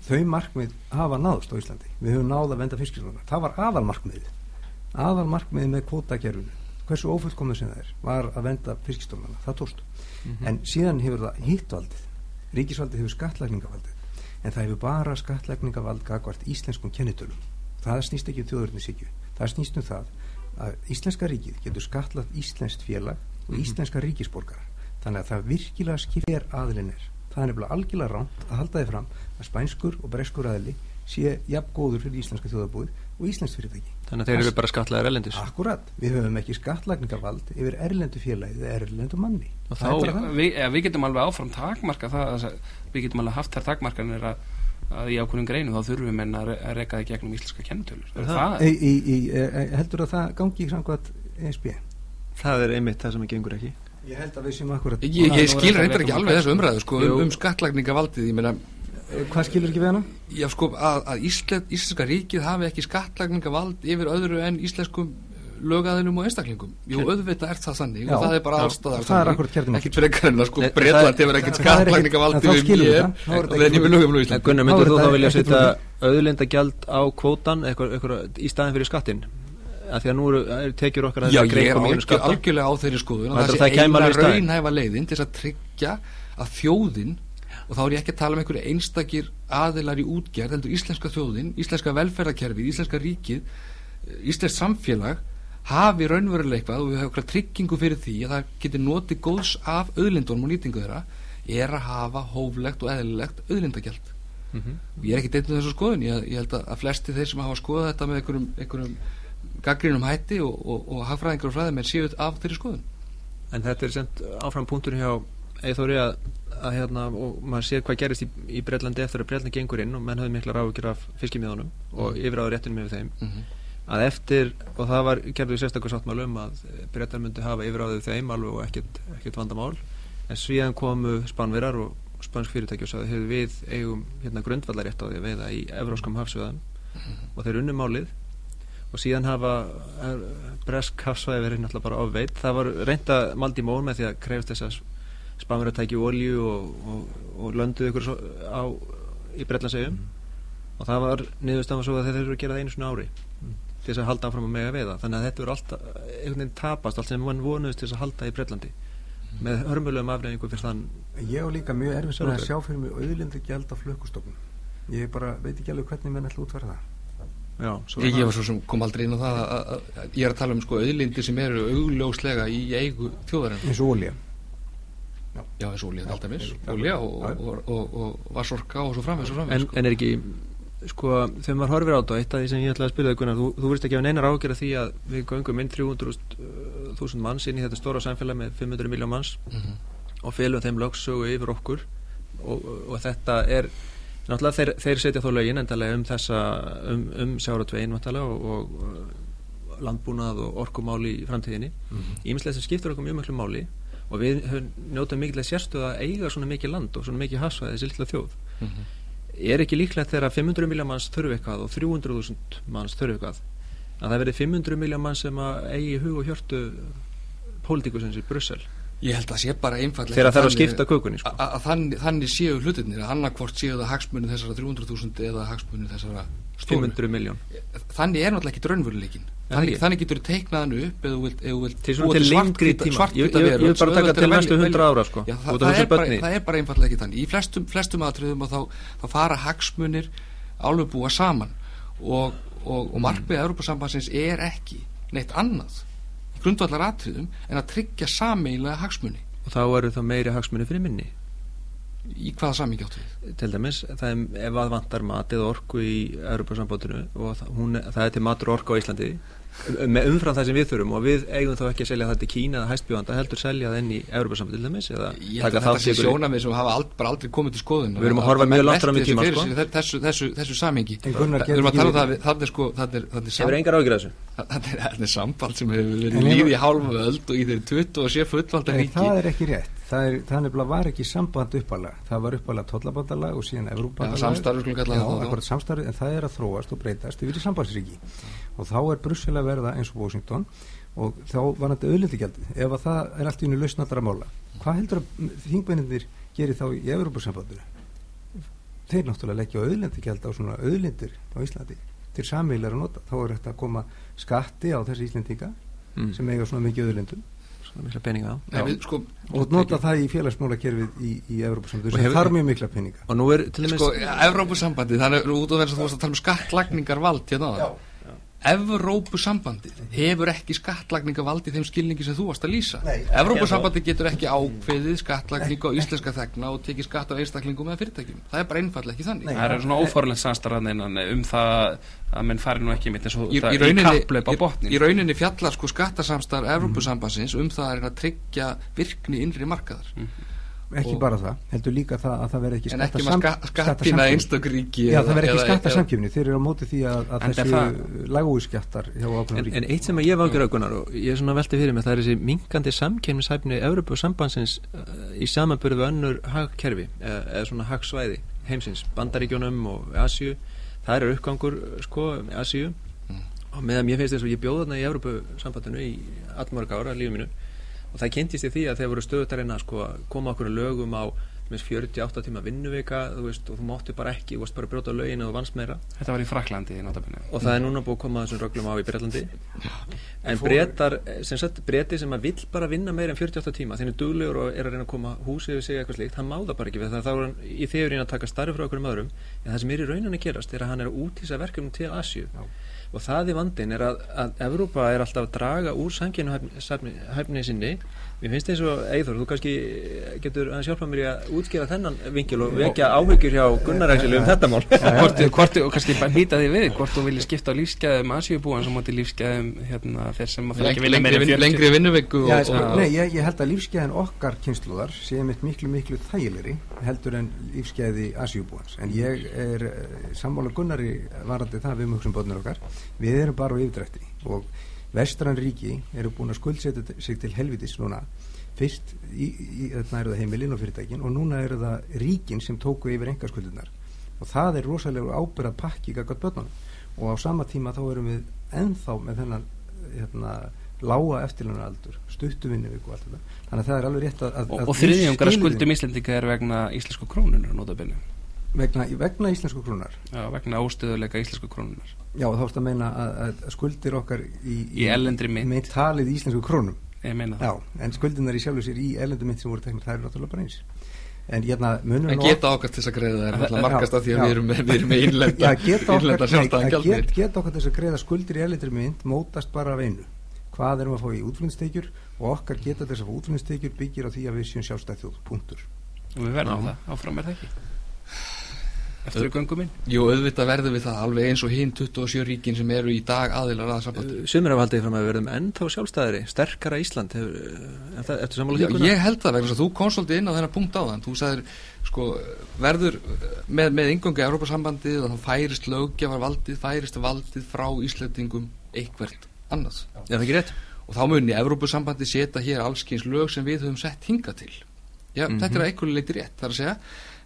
C: þau markmið hafa náðst á Íslandi. Við höfum náð að venda fiskistofna það var aðal markmiðið aðal markmiðið með kvótakerfinu. Hversu ófullkomið sem það er var að venda fiskistofnana, það tókst.
B: Mhm.
C: en síðan hefur það hitt valdið. Ríkisvaldið hefur skattlagningarvaldið. En það hefur bara skattlagningarvald gagvart íslenskum kennitölum. Það snýst ekki um þjóðurnisíkju það snýst um það að íslenska ríkið getur skattlagt íslenskt félag og
B: Mhm.
C: íslenska ríkisborgara þannig að það virkilega skipir aðlinn er það er nefnilega algjörlega rámt að halda þið fram að spænskur og breskur aðli sé jafn góður fyrir íslenska þjóðabúið og íslenskt fyrirtæki.
B: Þannig að þeir eru bara skatlaðir elendis
C: Akkurat, við höfum ekki skattlagningarvald yfir erlendu félagið eða erlendu manni.
B: Og
C: Það er
B: þá-
A: við, ja, við getum alveg áfram takmarka það við getum alveg haft þær takmarkanir að, að í ákveðnum greinu þá þurfum við menn að, re- að reka það gegnum íslenska kennitölur. Það,
C: Í, í, í, e, heldur að það gangi í samkvæmt ESB?
B: það er einmitt það sem gengur ekki
C: Ég held að við séum akkurat
D: ég, ég skil reyndar ekki
A: að
D: alveg þessu umræðu sko, um, um skattlagningarvaldið ég meina
C: Eh, Hvað skilur ekki við hana?
D: Já, sko, að, að Ísle, íslenska ríkið hafi ekki skattlagningarvald yfir öðru en íslenskum lögaðinum og einstaklingum. Jú, auðvitað er það þannig
C: Já,
D: og það er bara
C: er kjarninn.
D: Ekkert frekar en að sko
B: það-
D: hefur ekkert
C: er þá
D: yfir mér og það er
C: ekki
D: nýmur lögum nú Ísland.
B: Gunnar,
C: er
B: þú þá vilja setja auðlindagjald á kvótan í staðin fyrir skattin að því að nú eru, er tekjur okkar að það
D: er
B: skatta.
D: algjörlega á þeirri skoðun. Það
B: það kæmi
D: eina raunhæfa leiðin til að tryggja að þjóðin og þá er ég ekki að tala um einhverju einstakir aðilar í útgerð, heldur íslenska þjóðin íslenska velferðarkerfið, íslenska ríkið eh, íslensk samfélag hafi raunverulega eitthvað og við höfum eitthvað tryggingu fyrir því að það geti notið góðs af auðlindunum og nýtingu þeirra er að hafa hóflegt og eðlilegt auðlindagjald.
B: Mhm.
D: og ég er ekki deitt með þessu skoðun. Ég, ég held að, að flesti þeir sem hafa skoðað þetta með einhverjum, einhverjum gaggrínum hætti og, og, og hagfræðingar og fræðimenn séu af þeirri skoðun.
B: En þetta er sent áfram punktur hjá Eithóri að, að hérna, og maður sér hvað gerist í, í Breitlandi eftir að Breitlandi gengur inn og menn hafði mikla ráðugjur af fiskimiðunum og yfiráður réttinum yfir þeim.
D: Mhm.
B: að eftir, og það var gerðu sérstaklega sáttmálu um að Breitar myndi hafa yfiráðið þeim alveg og ekkert, ekkert vandamál. En síðan komu spánverar og spánsk fyrirtæki og sagði við eigum hérna grundvallarétt á því að veiða í evróskum hafsveðan og þeir unnu málið og síðan hafa er, bresk hafsvæði verið náttúrulega bara ofveit. Það var reynda mald í mól með því að krefst þess að spánverðar tæki olju og, og, og lönduðu ykkur á, í Breitlandsegjum og það var niðurstafa svo að þeir þurfa að gera það einu svona ári. Til þess að halda áfram að mega veiða þannig að þetta verður alltaf einhvern veginn tapast allt sem mann vonuðist til þess að halda í Breitlandi með hörmulegum afreyningu fyrir þann
C: Ég á líka mjög erfis með að sjá fyrir mig auðlindi gjald á flökkustofnum Ég bara veit ekki alveg hvernig menn ætla að útfæra það
B: já,
D: Ég, ég var svo sem kom aldrei inn á það að, að, að ég er að tala um sko auðlindir sem eru augljóslega í eigu þjóðarinn
C: eins og olja
D: Já, eins og olja, alltaf mis,
C: Já.
D: olja og,
C: Já.
D: og, og, og vassorka og svo framvegis og
B: en,
D: sko.
B: en er ekki sko, þegar maður horfir á þetta eitt af því sem ég ætlaði að spila Gunnar, þú, þú veist ekki af neinar ágjörða því að við göngum inn 300.000 manns inn í þetta stóra samfélag með 500 miljón manns
D: Mhm.
B: og félum þeim lögsögu yfir okkur og, og þetta er náttúrulega þeir, þeir setja þó lögin endalega um þessa um, um sjáratvegin og, og, landbúnað og orkumál í framtíðinni. Ímislega sem skiptur okkur mjög miklu máli og við höfum njótað mikilvæg sérstuð að eiga svona mikið land og svona mikið hasvað þessi litla þjóð.
D: Mhm.
B: er ekki líklegt þegar 500 miljón manns þurfi eitthvað og 300.000 manns þurfi eitthvað að það verði 500 miljón manns sem að eigi hug og hjörtu pólitíkusins í Brussel
D: Ég held að sé bara einfallega
B: þegar það þarf að skipta kökunni sko.
D: að, að þannig, þannig séu hlutinir að annarkvort séu það hagsmunni þessara 300.000 eða hagsmunni þessara stóru.
B: 500 miljón
D: þannig er náttúrulega ekki draunveruleikin þannig, þannig getur þú teiknað hann upp eða þú vilt,
B: til til lengri tíma. ég, vil bara taka
D: er
B: til næstu
D: velja-
B: 100 ára sko.
D: Já, það, það, er bara, það er bara einfallega ekki þannig. Í flestum, flestum aðtriðum að þá, þá fara hagsmunir alveg búa saman og, og, og markmið Európa-sambansins er ekki neitt annað í grundvallar aðtriðum en að tryggja sameiginlega hagsmuni.
B: Og þá eru það meiri hagsmunni fyrir minni?
D: Í hvaða samingi áttu við?
B: Til dæmis, það er, ef að vantar mat eða orku í Europasambandinu og það, hún, það er til matur orku á Íslandi með umfram það sem við þurfum og við eigum þá ekki að selja það til Kína eða hæstbjóðanda heldur selja það inn í Europasamband til dæmis eða
D: Ég held
B: taka
D: að þetta
B: þátt í
D: sé
B: einhverju-
D: sjónamið sem hafa ald, bara aldrei komið til skoðun
B: Við erum að horfa mjög langt fram í tíma, sko.
D: þessu, þessu, þessu, þessu
C: Gunnar,
D: Við erum að tala um það, þarna er sko þarna er, þarna er,
B: ágjur þessu. *laughs*
D: Þarna er, þarna er samband sem hefur verið
C: hefur-
D: í hálfu öld og í þeirri 27 fullvalda
C: Nei,
D: ríki.
C: það er ekki rétt það, er, það nefnilega var ekki samband uppalega það var uppalega tollabandalag og síðan Evrópandalag
D: samstarf
C: en það er að þróast og breytast yfir í sambandsríki. Og þá er Brussel að verða eins og Washington og þá var þetta auðlindigjaldið ef að það er allt í unni lausnaldara mála hvað heldur að þingmennindir gerir þá í Evrópusambandinu? Þeir náttúrulega leggja auðlindigjald á svona auðlindir á Íslandi til sameilar að nota, þá er þetta að koma skatti á þessi Íslendinga
B: mm.
C: sem eiga svona mikið auðlindum
B: mikla peninga. Á
D: Nei, við, sko,
C: og nota það í félagsmálakerfið í, í Evrópusambandinu
B: Og
C: sem þarf mjög mikla peninga.
B: og nú er til dæmis
D: sko, Evrópusambandið þannig út af þess að þú varst að tala um skattlagningar vald hérna áðan. Evrópusambandið hefur ekki skattlagningar vald í þeim skilningi sem þú varst að lýsa. Evrópusambandið getur ekki ákveðið skattlagningu á íslenska þegna og tekið skatt af einstaklingum eða fyrirtækjum. Það er bara einfallega ekki þannig.
C: Nei.
E: Það er svona óforlegt samstarðan innan um það að menn fari nú ekki mitt eins og
D: í,
E: það
D: í, rauninni,
E: á
D: í,
E: botnin.
D: í rauninni fjallar sko skattasamstar Evrópusambandsins um það að reyna að tryggja virkni innri markaðar
C: ekki
D: Og-
C: bara það, heldur líka það að það verði ekki
D: en ekki
C: skattasam-
D: með ska, skattina
C: skattasamkeppni.
D: einstak ríki
C: Já, það verði ekki
D: eða-
C: skattasamkjöfni, þeir eru á móti því að, að
E: En
C: þessi
E: það-
C: lagúi skattar hjá ákveðum
B: En,
C: ríkjum.
B: en eitt sem að ég var ágjör aukunar og ég er svona velti fyrir mig það er þessi minkandi samkemnishæfni Európa sambandsins uh, í samanbyrðu við önnur hagkerfi eða, eða svona hagsvæði heimsins, Bandaríkjónum og Asíu, það er uppgangur sko, Asíu
D: Mm.
B: og meðan ég finnst þess að ég bjóða og það kynntist ég því að þeir voru stöðut að sko, koma okkur lögum á þú veist, 48 tíma vinnuvika þú veist, og þú máttu bara ekki, þú varst bara að brjóta lögin og þú vannst meira.
E: Þetta var í Fraklandi
B: og það er núna búið að koma þessum röglum á í Breitlandi en breytar sem sagt breyti sem að vill bara vinna meira en 48 tíma þinn er duglegur og er að reyna að koma húsi yfir sig eitthvað slíkt, hann má það bara ekki við það þá er hann í þegar reyna að taka starfi frá okkur um öðrum. En það sem er í rauninni gerast er að hann er að útísa verkefnum til Asju og það í vandin er að, að Evrópa er alltaf að draga úr samkynnu sinni Mér finnst eins og Eithor, þú kannski getur að hjálpa mér í að útskýra þennan vinkil og vekja áhyggjur hjá Gunnar Æsili um þetta mál.
A: hvort, hvort, og kannski bara hýta því við, hvort þú viljið skipta á lífsgæðum Asjubúan sem átti lífsgæðum hérna, þess sem að
D: lengri, lengri, vin, lengri vinnuveku
C: Já, sko, Nei, ég, ég held að lífsgæðin okkar kynsluðar sé mitt miklu, miklu þægilegri heldur en lífsgæði Asjubúans en ég er sammála Gunnari varandi það við mjög sem bóðnir okkar. Við erum bara á yfirdrætti og vestran ríki eru búin að skuldsetja sig til helvitis núna. Fyrst í, í, þarna eru það heimilinn og fyrirtækin og núna eru það ríkin sem tóku yfir engaskuldunar og það er rosalega ábyrðað pakki gaggat börnunum. Og á sama tíma þá erum við enþá með þennan hérna, lága eftirlunaraldur stuttuvinni og allt þetta. Þannig að það er alveg rétt að, að
A: og, og þriðjungar skuldum Íslandika er vegna íslensku krónunar notabili
C: vegna, vegna íslensku krónunar
A: já, vegna óstöðuleika íslensku krónunar
C: Já, þá erst að meina að, að skuldir okkar í,
A: í ellendri mynd
C: með talið í íslensku krónum?
A: Ég meina það.
C: Já, en skuldinar í sjálfu sér í ellendri mynd sem voru teknir, það er náttúrulega bara eins. En hérna, munum
D: En geta okkar til þess að greiða það er markast af því að við erum, við erum með innlenda innlenda sjálfstæðan gjaldni
C: get, Geta okkar til þess að greiða skuldir í ellendri mynd mótast bara af einu. Hvað erum við að fá í útflunnstekjur og okkar geta þess að fá útflunnstekjur byggir á því að við séum sjálfstæð þjóð, punktur.
A: Og við verðum það, áfram er það ekki eftir göngum minn
D: Jú, auðvitað verðum við það alveg eins og hinn 27 ríkin sem eru í dag aðilar að sambandi
B: Sumir af haldið fram að við verðum ennþá sjálfstæðari sterkara Ísland. Hefur, eftir, eftir sammála
D: Já, ég held það vegna að þú konsultið inn á þennan punkt á þann þú sagðir, sko, verður með, með yngöngu Európa-sambandið og þá færist lögjafar valdið færist valdið frá Íslandingum eitthvert annars
B: Já, það er ekki rétt.
D: Og þá muni Európa-sambandið setja hér allskyns lög sem við höfum sett hinga til. Já, mm -hmm. þetta er eitthvað leiti rétt, það er að segja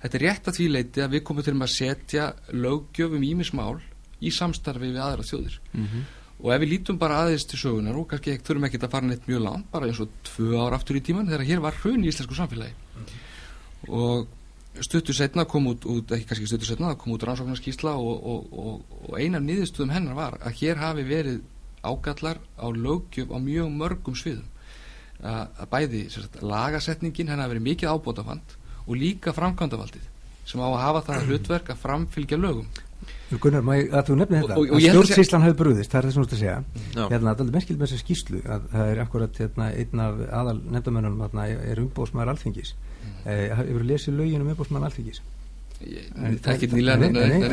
D: Þetta er rétt að því leiti að við komum til að setja löggjöfum ímismál í samstarfi við aðra þjóðir mm -hmm. og ef við lítum bara aðeins til sögunar og kannski þurfum ekki að fara neitt mjög langt bara eins og tvö ára aftur í tíman þegar hér var hrun í íslensku samfélagi mm -hmm. og stuttur setna kom út, út ekki kannski stuttur setna, kom út rannsóknarskísla og, og, og, og eina af niðurstuðum hennar var að hér hafi verið ágallar á löggjöf á mjög mörgum sviðum að, bæði sagt, lagasetningin hennar verið mikið ábótafand og líka framkvæmdavaldið sem á að hafa það hlutverk að framfylgja lögum.
C: Gunnar, að þú nefnir þetta? og, og, og að stjórnsíslan hafi brúðist, það er það sem þú ert að segja. Já. hérna, það er merkild með þessa skýslu að það er akkurat hérna, einn af aðal nefndamönnum hérna, er umbóðsmaður alþingis. Mm. eh, hefur lesið lögin um umbóðsmaður alþingis?
D: Ekki nýlega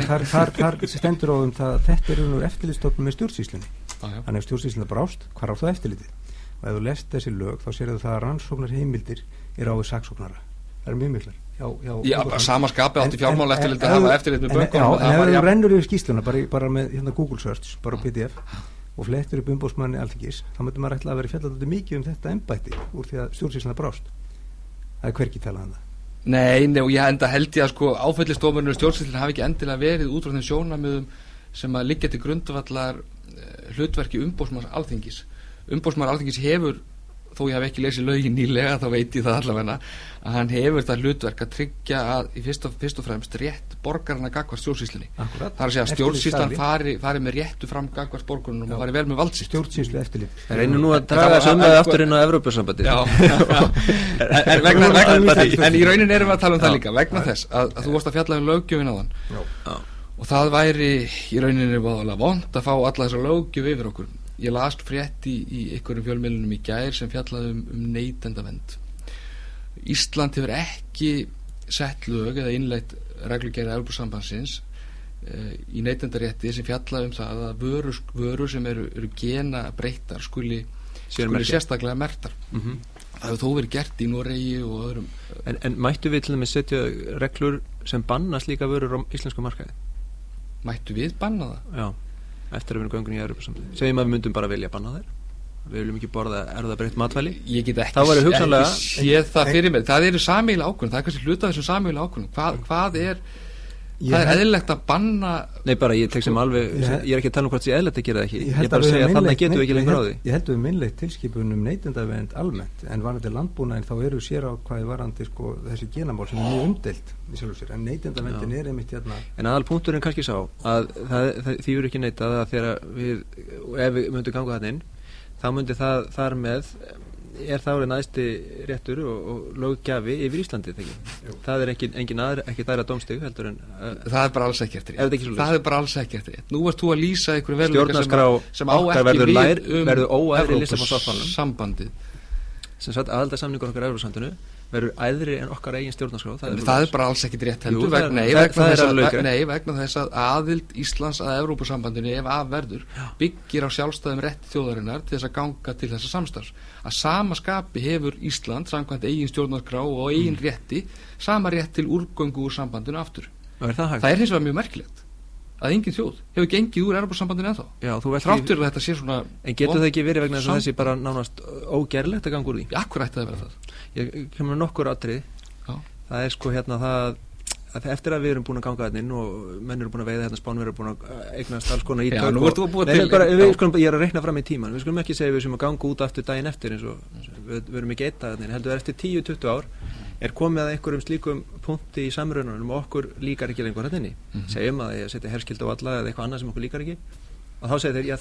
C: þar stendur á um það þetta er nú eftirlitstofnum með stjórnsíslunni þannig að stjórnsíslunni brást, hvað á það eftirlitið? Og ef þú lest þessi lög þá sér það er er mjög miklar.
D: Já, já, já bara samanskapi átti fjármál eftirlit að hafa eftirlit með böngunum
C: en ef þú rennur yfir skýsluna bara, bara með hérna, Google search, bara pdf og flettur upp umbósmanni alltingis þá möttum maður ætla að vera fjallat mikið um þetta ennbætti úr því að stjórnsísna brást. Það er hverkið talað um það.
D: Nei, nei, og ég enda held ég að sko áfællistofnurnir og stjórnsísna hafi ekki endilega verið út frá þeim sjónamöðum sem að liggja til grundvallar eh, hlutverki umbósmanns alþingis. Umbósmann alþingis hefur þó ég hef ekki leysið lögin nýlega þá veit ég það allavegna að hann hefur það hlutverk að tryggja að í fyrst og, fyrst og fremst rétt borgarna gagvar stjórnsýslinni það er að segja að stjórnsýslan fari, fari með réttu fram gagvar borgarnum og fari vel með valdsýst
C: stjórnsýslu eftirlit
B: Það reynir nú að draga sömlaði aftur inn á Evrópussambandi *laughs*
D: en í raunin erum við að tala um það líka vegna þess að þú vorst að fjalla um lögjöfin á þann og það væri í rauninni vond að fá alla þessar lögjöf yfir okkur ég las frétt í, í einhverjum fjölmjölunum í gær sem fjallaði um, um neytendavend Ísland hefur ekki sett lög eða innleitt reglugjæri Európa-sambansins uh, í neytendarétti sem fjallaði um það að vöru, vöru sem eru, eru gena breytar skuli, skuli sérstaklega mertar mm -hmm. það hefur þó verið gert í Noregi og öðrum
B: En, en mættu við til að með setja reglur sem banna slíka vörur á íslensku markaði?
D: Mættu við banna það?
B: Já eftir að við erum göngun í Európa segjum að við myndum bara vilja banna þær. Við viljum ekki borða erðabreytt matvæli.
D: Ég get ekki, hugsanlega... ekki séð það fyrir mig það eru samíla ákvörðun, það er kannski hluta þessum samíla ákvörðun. Hvað, hvað er Ég það er eðlilegt að banna
B: Nei bara ég tek sem alveg ég, ég er ekki að tala um hvort það er eðlilegt að gera það ekki. Ég, ég bara segja að þannig getum við ekki lengur á því.
C: Ég held að við minnlegt tilskipunum neytendavend almennt en varandi landbúnaðin þá eru sér á hvaði varandi sko, þessi genamál sem er mjög umdelt en neytendavendin er einmitt hérna
B: En aðal punkturinn kannski sá að það, það, því eru ekki neytað að þegar við ef við myndum ganga inn þá myndi það þar með er það árið næsti réttur og, og löggjafi yfir Íslandi þegar það er ekki, engin aðra, ekki dæra dómstig heldur en uh,
D: það er bara alls ekkert
B: Er
D: rétt
B: svoleiðis?
D: það er bara alls ekkert rétt nú ert þú að lýsa einhverju veruleika sem, á ekki
B: verður, lær,
D: um
B: verður óæðri
D: sambandið.
B: Sem sagt aðaldarsamningur okkar Európsandinu verður æðri en okkar eigin stjórnarskrá
D: það er bara alls ekkert rétt
B: Jú,
D: heldur
B: það er-
D: vegna,
B: það-
D: vegna,
B: það er
D: þess að,
B: alveg
D: veg-
B: rétt.
D: nei, vegna þess að aðild Íslands að Evrópusambandinu ef af verður byggir á sjálfstæðum rétti þjóðarinnar til þess að ganga til þessa samstarfs. Að sama skapi hefur Ísland samkvæmt eigin stjórnarskrá og eigin
B: Mm.
D: rétti sama rétt til úrgöngu úr sambandinu aftur.
B: Er það
D: það er hins vegar mjög merkilegt að engin þjóð hefur gengið úr Evrópusambandinu ennþá.
B: Já,
D: þráttur að þetta sé svona
B: En getur það ekki verið vegna þess að þessi bara nánast ógerlegt að ganga úr því?
D: akkur ætti það að vera það
B: Ég kemur nokkur atrið
D: Já.
B: Það er sko hérna það að eftir að við erum búin að ganga þarna inn og menn eru búin að veiða hérna spánverð eru búin að eignast alls konar ítök
D: að
B: við ég er að reikna fram í tíman við skulum ekki segja við sem að ganga út aftur daginn eftir eins og við, við erum ekki eitt dag heldur eftir 10-20 ár er komið að einhverjum slíkum punkti í samrununum og okkur líkar ekki lengur hérna inni.
D: Mhm.
B: segjum að ég setja herskild á alla eða eitthvað annað sem okkur líkar ekki. Og þá segir þeir, já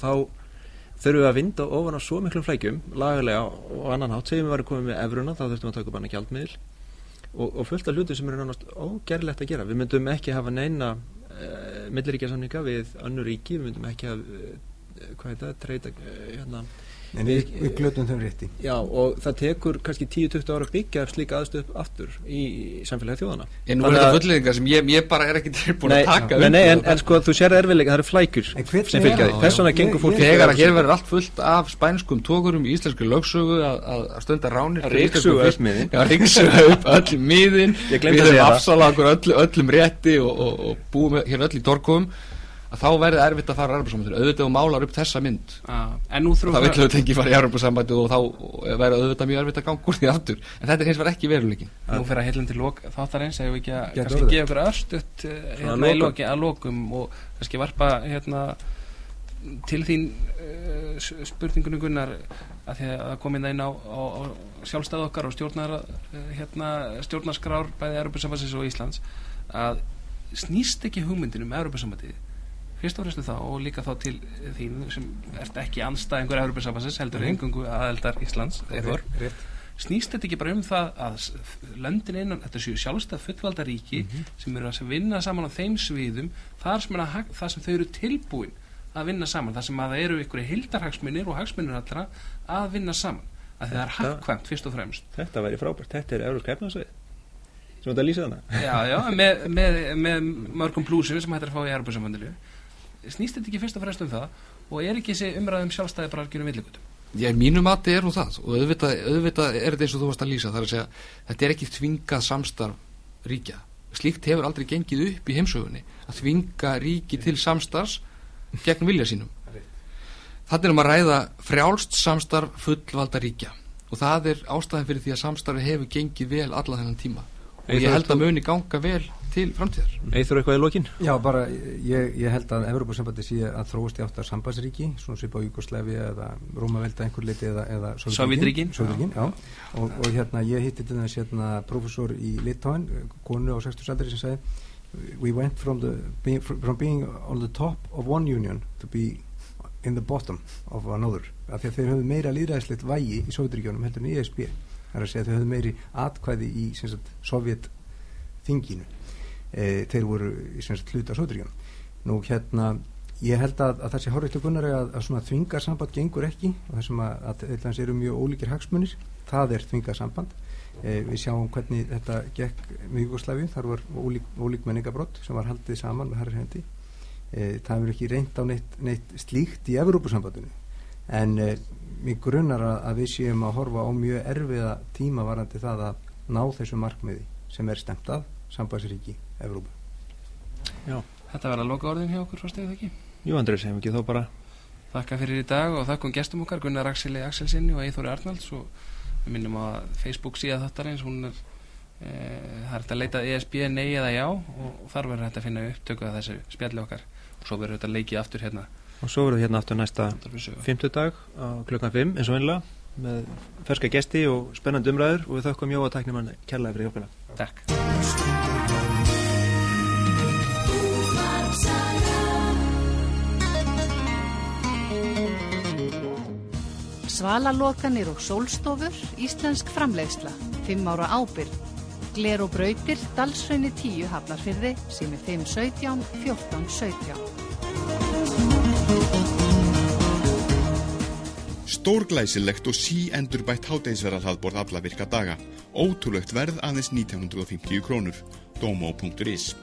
B: þá þurfum við að vinda ofan á svo miklum flækjum lagalega og annan hátt. Segjum við varum komið með efruna þá þurftum við að taka upp annað gjaldmiðl og, og fullt af hlutum sem eru nánast ógerlegt að gera. Við myndum ekki hafa neina uh, milliríkjasamninga við önnur ríki. Við myndum ekki hafa uh, hvað heit það, treyta uh, hérna
C: en við, við glötum þeim rétti.
B: Já, og það tekur kannski 10-20 ára að byggja slíka aðstöð upp aftur í, samfélagi þjóðana
D: en nú er þetta fulleyðingar sem ég, ég bara er ekki tilbúin að taka
B: nei, nei, en, en sko þú sér erfiðleika, það eru flækjur sem fylgja því, þess vegna gengur fólk
D: þegar að hér verður allt fullt af spænskum tókurum í íslenski lögsögu að, stunda ránir
B: Að
D: fisk-
B: upp miðin.
D: Já, ryksuga upp öll miðin við
B: að segja
D: höfum
B: það.
D: afsalað okkur öllu, öllum rétti og, og, og búum hér öll í torkum að þá verður erfitt að fara á Europasambandinu auðvitað og málar upp þessa mynd
A: Ah, En nú
D: þá
A: þurfum
D: vill auðvitað ekki fara í Europasambandinu og þá verður auðvitað mjög erfitt að ganga úr því aftur. En þetta er hins vegar ekki veruleikin
A: Nú fyrir að heilum til lok þáttarins ef við ekki að
C: Gæti
A: kannski gefa ykkur örstutt eh, hérna
B: lokum.
A: loki að lokum og kannski varpa hérna til þín uh, spurningunum Gunnar að því að það kom inn inn á, á, á sjálfstæð okkar og stjórnar uh, hérna, stjórnarskrár bæði Europasambansins og Íslands að snýst ekki hugmyndin um Europasambandið fyrst og fremst um það og líka þá til þín sem ert ekki anstæðingur Europasambansins heldur
C: Mhm.
A: engungu aðeldar Íslands
C: rétt.
A: snýst þetta ekki bara um það að löndin innan, þetta séu sjálfstæð fullvalda ríki sem eru að vinna saman á þeim sviðum þar sem, að, þar sem þau eru tilbúin að vinna saman, þar sem að það eru ykkur hildarhagsmunir og hagsmunir allra að vinna saman, að það er
B: Þetta-
A: hagkvæmt fyrst og fremst.
B: Þetta væri frábært, þetta er Európska efnaðsveið sem þetta lýsa hana
A: já, já, með, með, með mörgum plúsum sem hættir að fá í Europasambandinu snýst þetta ekki fyrst og fremst um það og er ekki þessi umræðum sjálfstæði bara algjörum villigutum
D: Já, mínu mati er nú það og auðvitað, auðvitað er þetta eins og þú varst að lýsa það er að segja, þetta er ekki þvingað samstarf ríkja. Slíkt hefur aldrei gengið upp í heimsögunni að þvinga ríki til samstarfs gegn vilja sínum. Þannig er um að ræða frjálst samstarf fullvalda ríkja og það er ástæðan fyrir því að samstarfi hefur gengið vel alla þennan tíma. Og ég held að muni ganga vel til framtíðar.
B: Eithur eitthvað í lokin?
C: Já, bara ég, ég held að Evropasambandi sé að þróast í áttar sambandsríki svona svipa á Jugoslæfi eða Rómavelda einhver leiti eða, eða já, og, og hérna ég hitti til þess hérna professor í Litáin konu á 60 aldri sem sagði we went from, the, from being on the top of one union to be in the bottom of another. Af því að þeir höfðu meira líðræðislegt vægi í Sovétríkjónum heldur en í ESB það er að segja að þau höfðu meiri atkvæði í sem sagt, Sovjet þinginu e, þeir voru hluta Sovétríkjónum nú hérna ég held að, að það sé horrið til Gunnari að, að svona þvingar samband gengur ekki og það sem að, að eitthvað eru mjög ólíkir hagsmunir það er þvingar samband e, við sjáum hvernig þetta gekk með Jugoslæfi, þar var ólík, ólík menningabrott sem var haldið saman með Harry Hendi. E, það hefur ekki reynd á neitt, neitt slíkt í Evrópusambandinu. En e, mig grunnar að, við séum að horfa á mjög erfiða tíma varandi það að ná þessu markmiði sem er stemt að sambandsríki Evrópu.
A: Þetta verða loka orðin hjá okkur, fórst eða ekki?
B: Jú, Andrés, hefum ekki þá bara.
A: Þakka fyrir í dag og þakkum gestum okkar Gunnar Axeli Axelsinni og Eithóri Arnalds og við minnum að Facebook síða þáttarins hún er e, það er hægt að leita ESB nei eða já og, þar verður hægt að finna upptöku að þessu spjalli okkar. Og svo verður þetta leikið aftur hérna.
B: Og svo verður hérna aftur næsta
A: Andar við sögu.
B: fimmtudag á klukkan 5 eins og einlega með ferska gesti og spennandi umræður. Og við þökkum Jóa tæknimann kærlega fyrir hjálpina.
A: Takk
F: Svalalokanir og sólstofur, íslensk framleiðsla, 5 ára ábyrg. Gler og brautir, Dalsraunni 10 hafnarfyrði, sem er 517 1417.
G: Stórglæsilegt og sí endurbætt háteinsverðar hlaðborð alla virka daga. Ótrúlegt verð aðeins 1950 krónur. Domo.is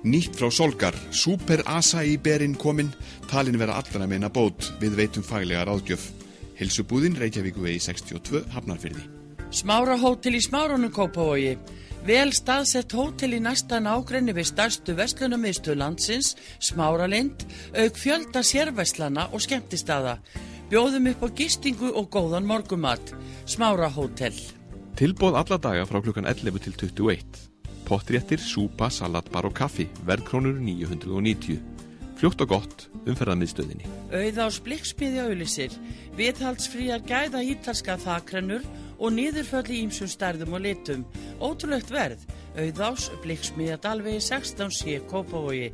G: Nýtt frá Solgar, Super Acai berinn kominn, talin vera allra meina bót, við veitum faglega ráðgjöf. Hilsubúðin Reykjavíku vegi 62, Hafnarfyrði.
H: Smára hótel í Smárunum Kópavogi. Vel staðsett hótel í næsta nágrenni við stærstu vestlunamiðstu landsins, Smáralind, auk fjölda sérveslana og skemmtistada. Bjóðum upp á gistingu og góðan morgumat. Smára hótel.
G: Tilbóð alla daga frá klukkan 11 til 21. Pottréttir, súpa, salatbar og kaffi, verðkrónur 990. Fljótt og gott, umferðarmiðstöðinni.
H: Auðás blikksmiðja auðlisir, viðhaldsfríar gæða ítalska þakrennur og niðurföll í ýmsum stærðum og litum. Ótrúlegt verð, auðás blikksmiðja dalvegi 16 sé Kópavogi.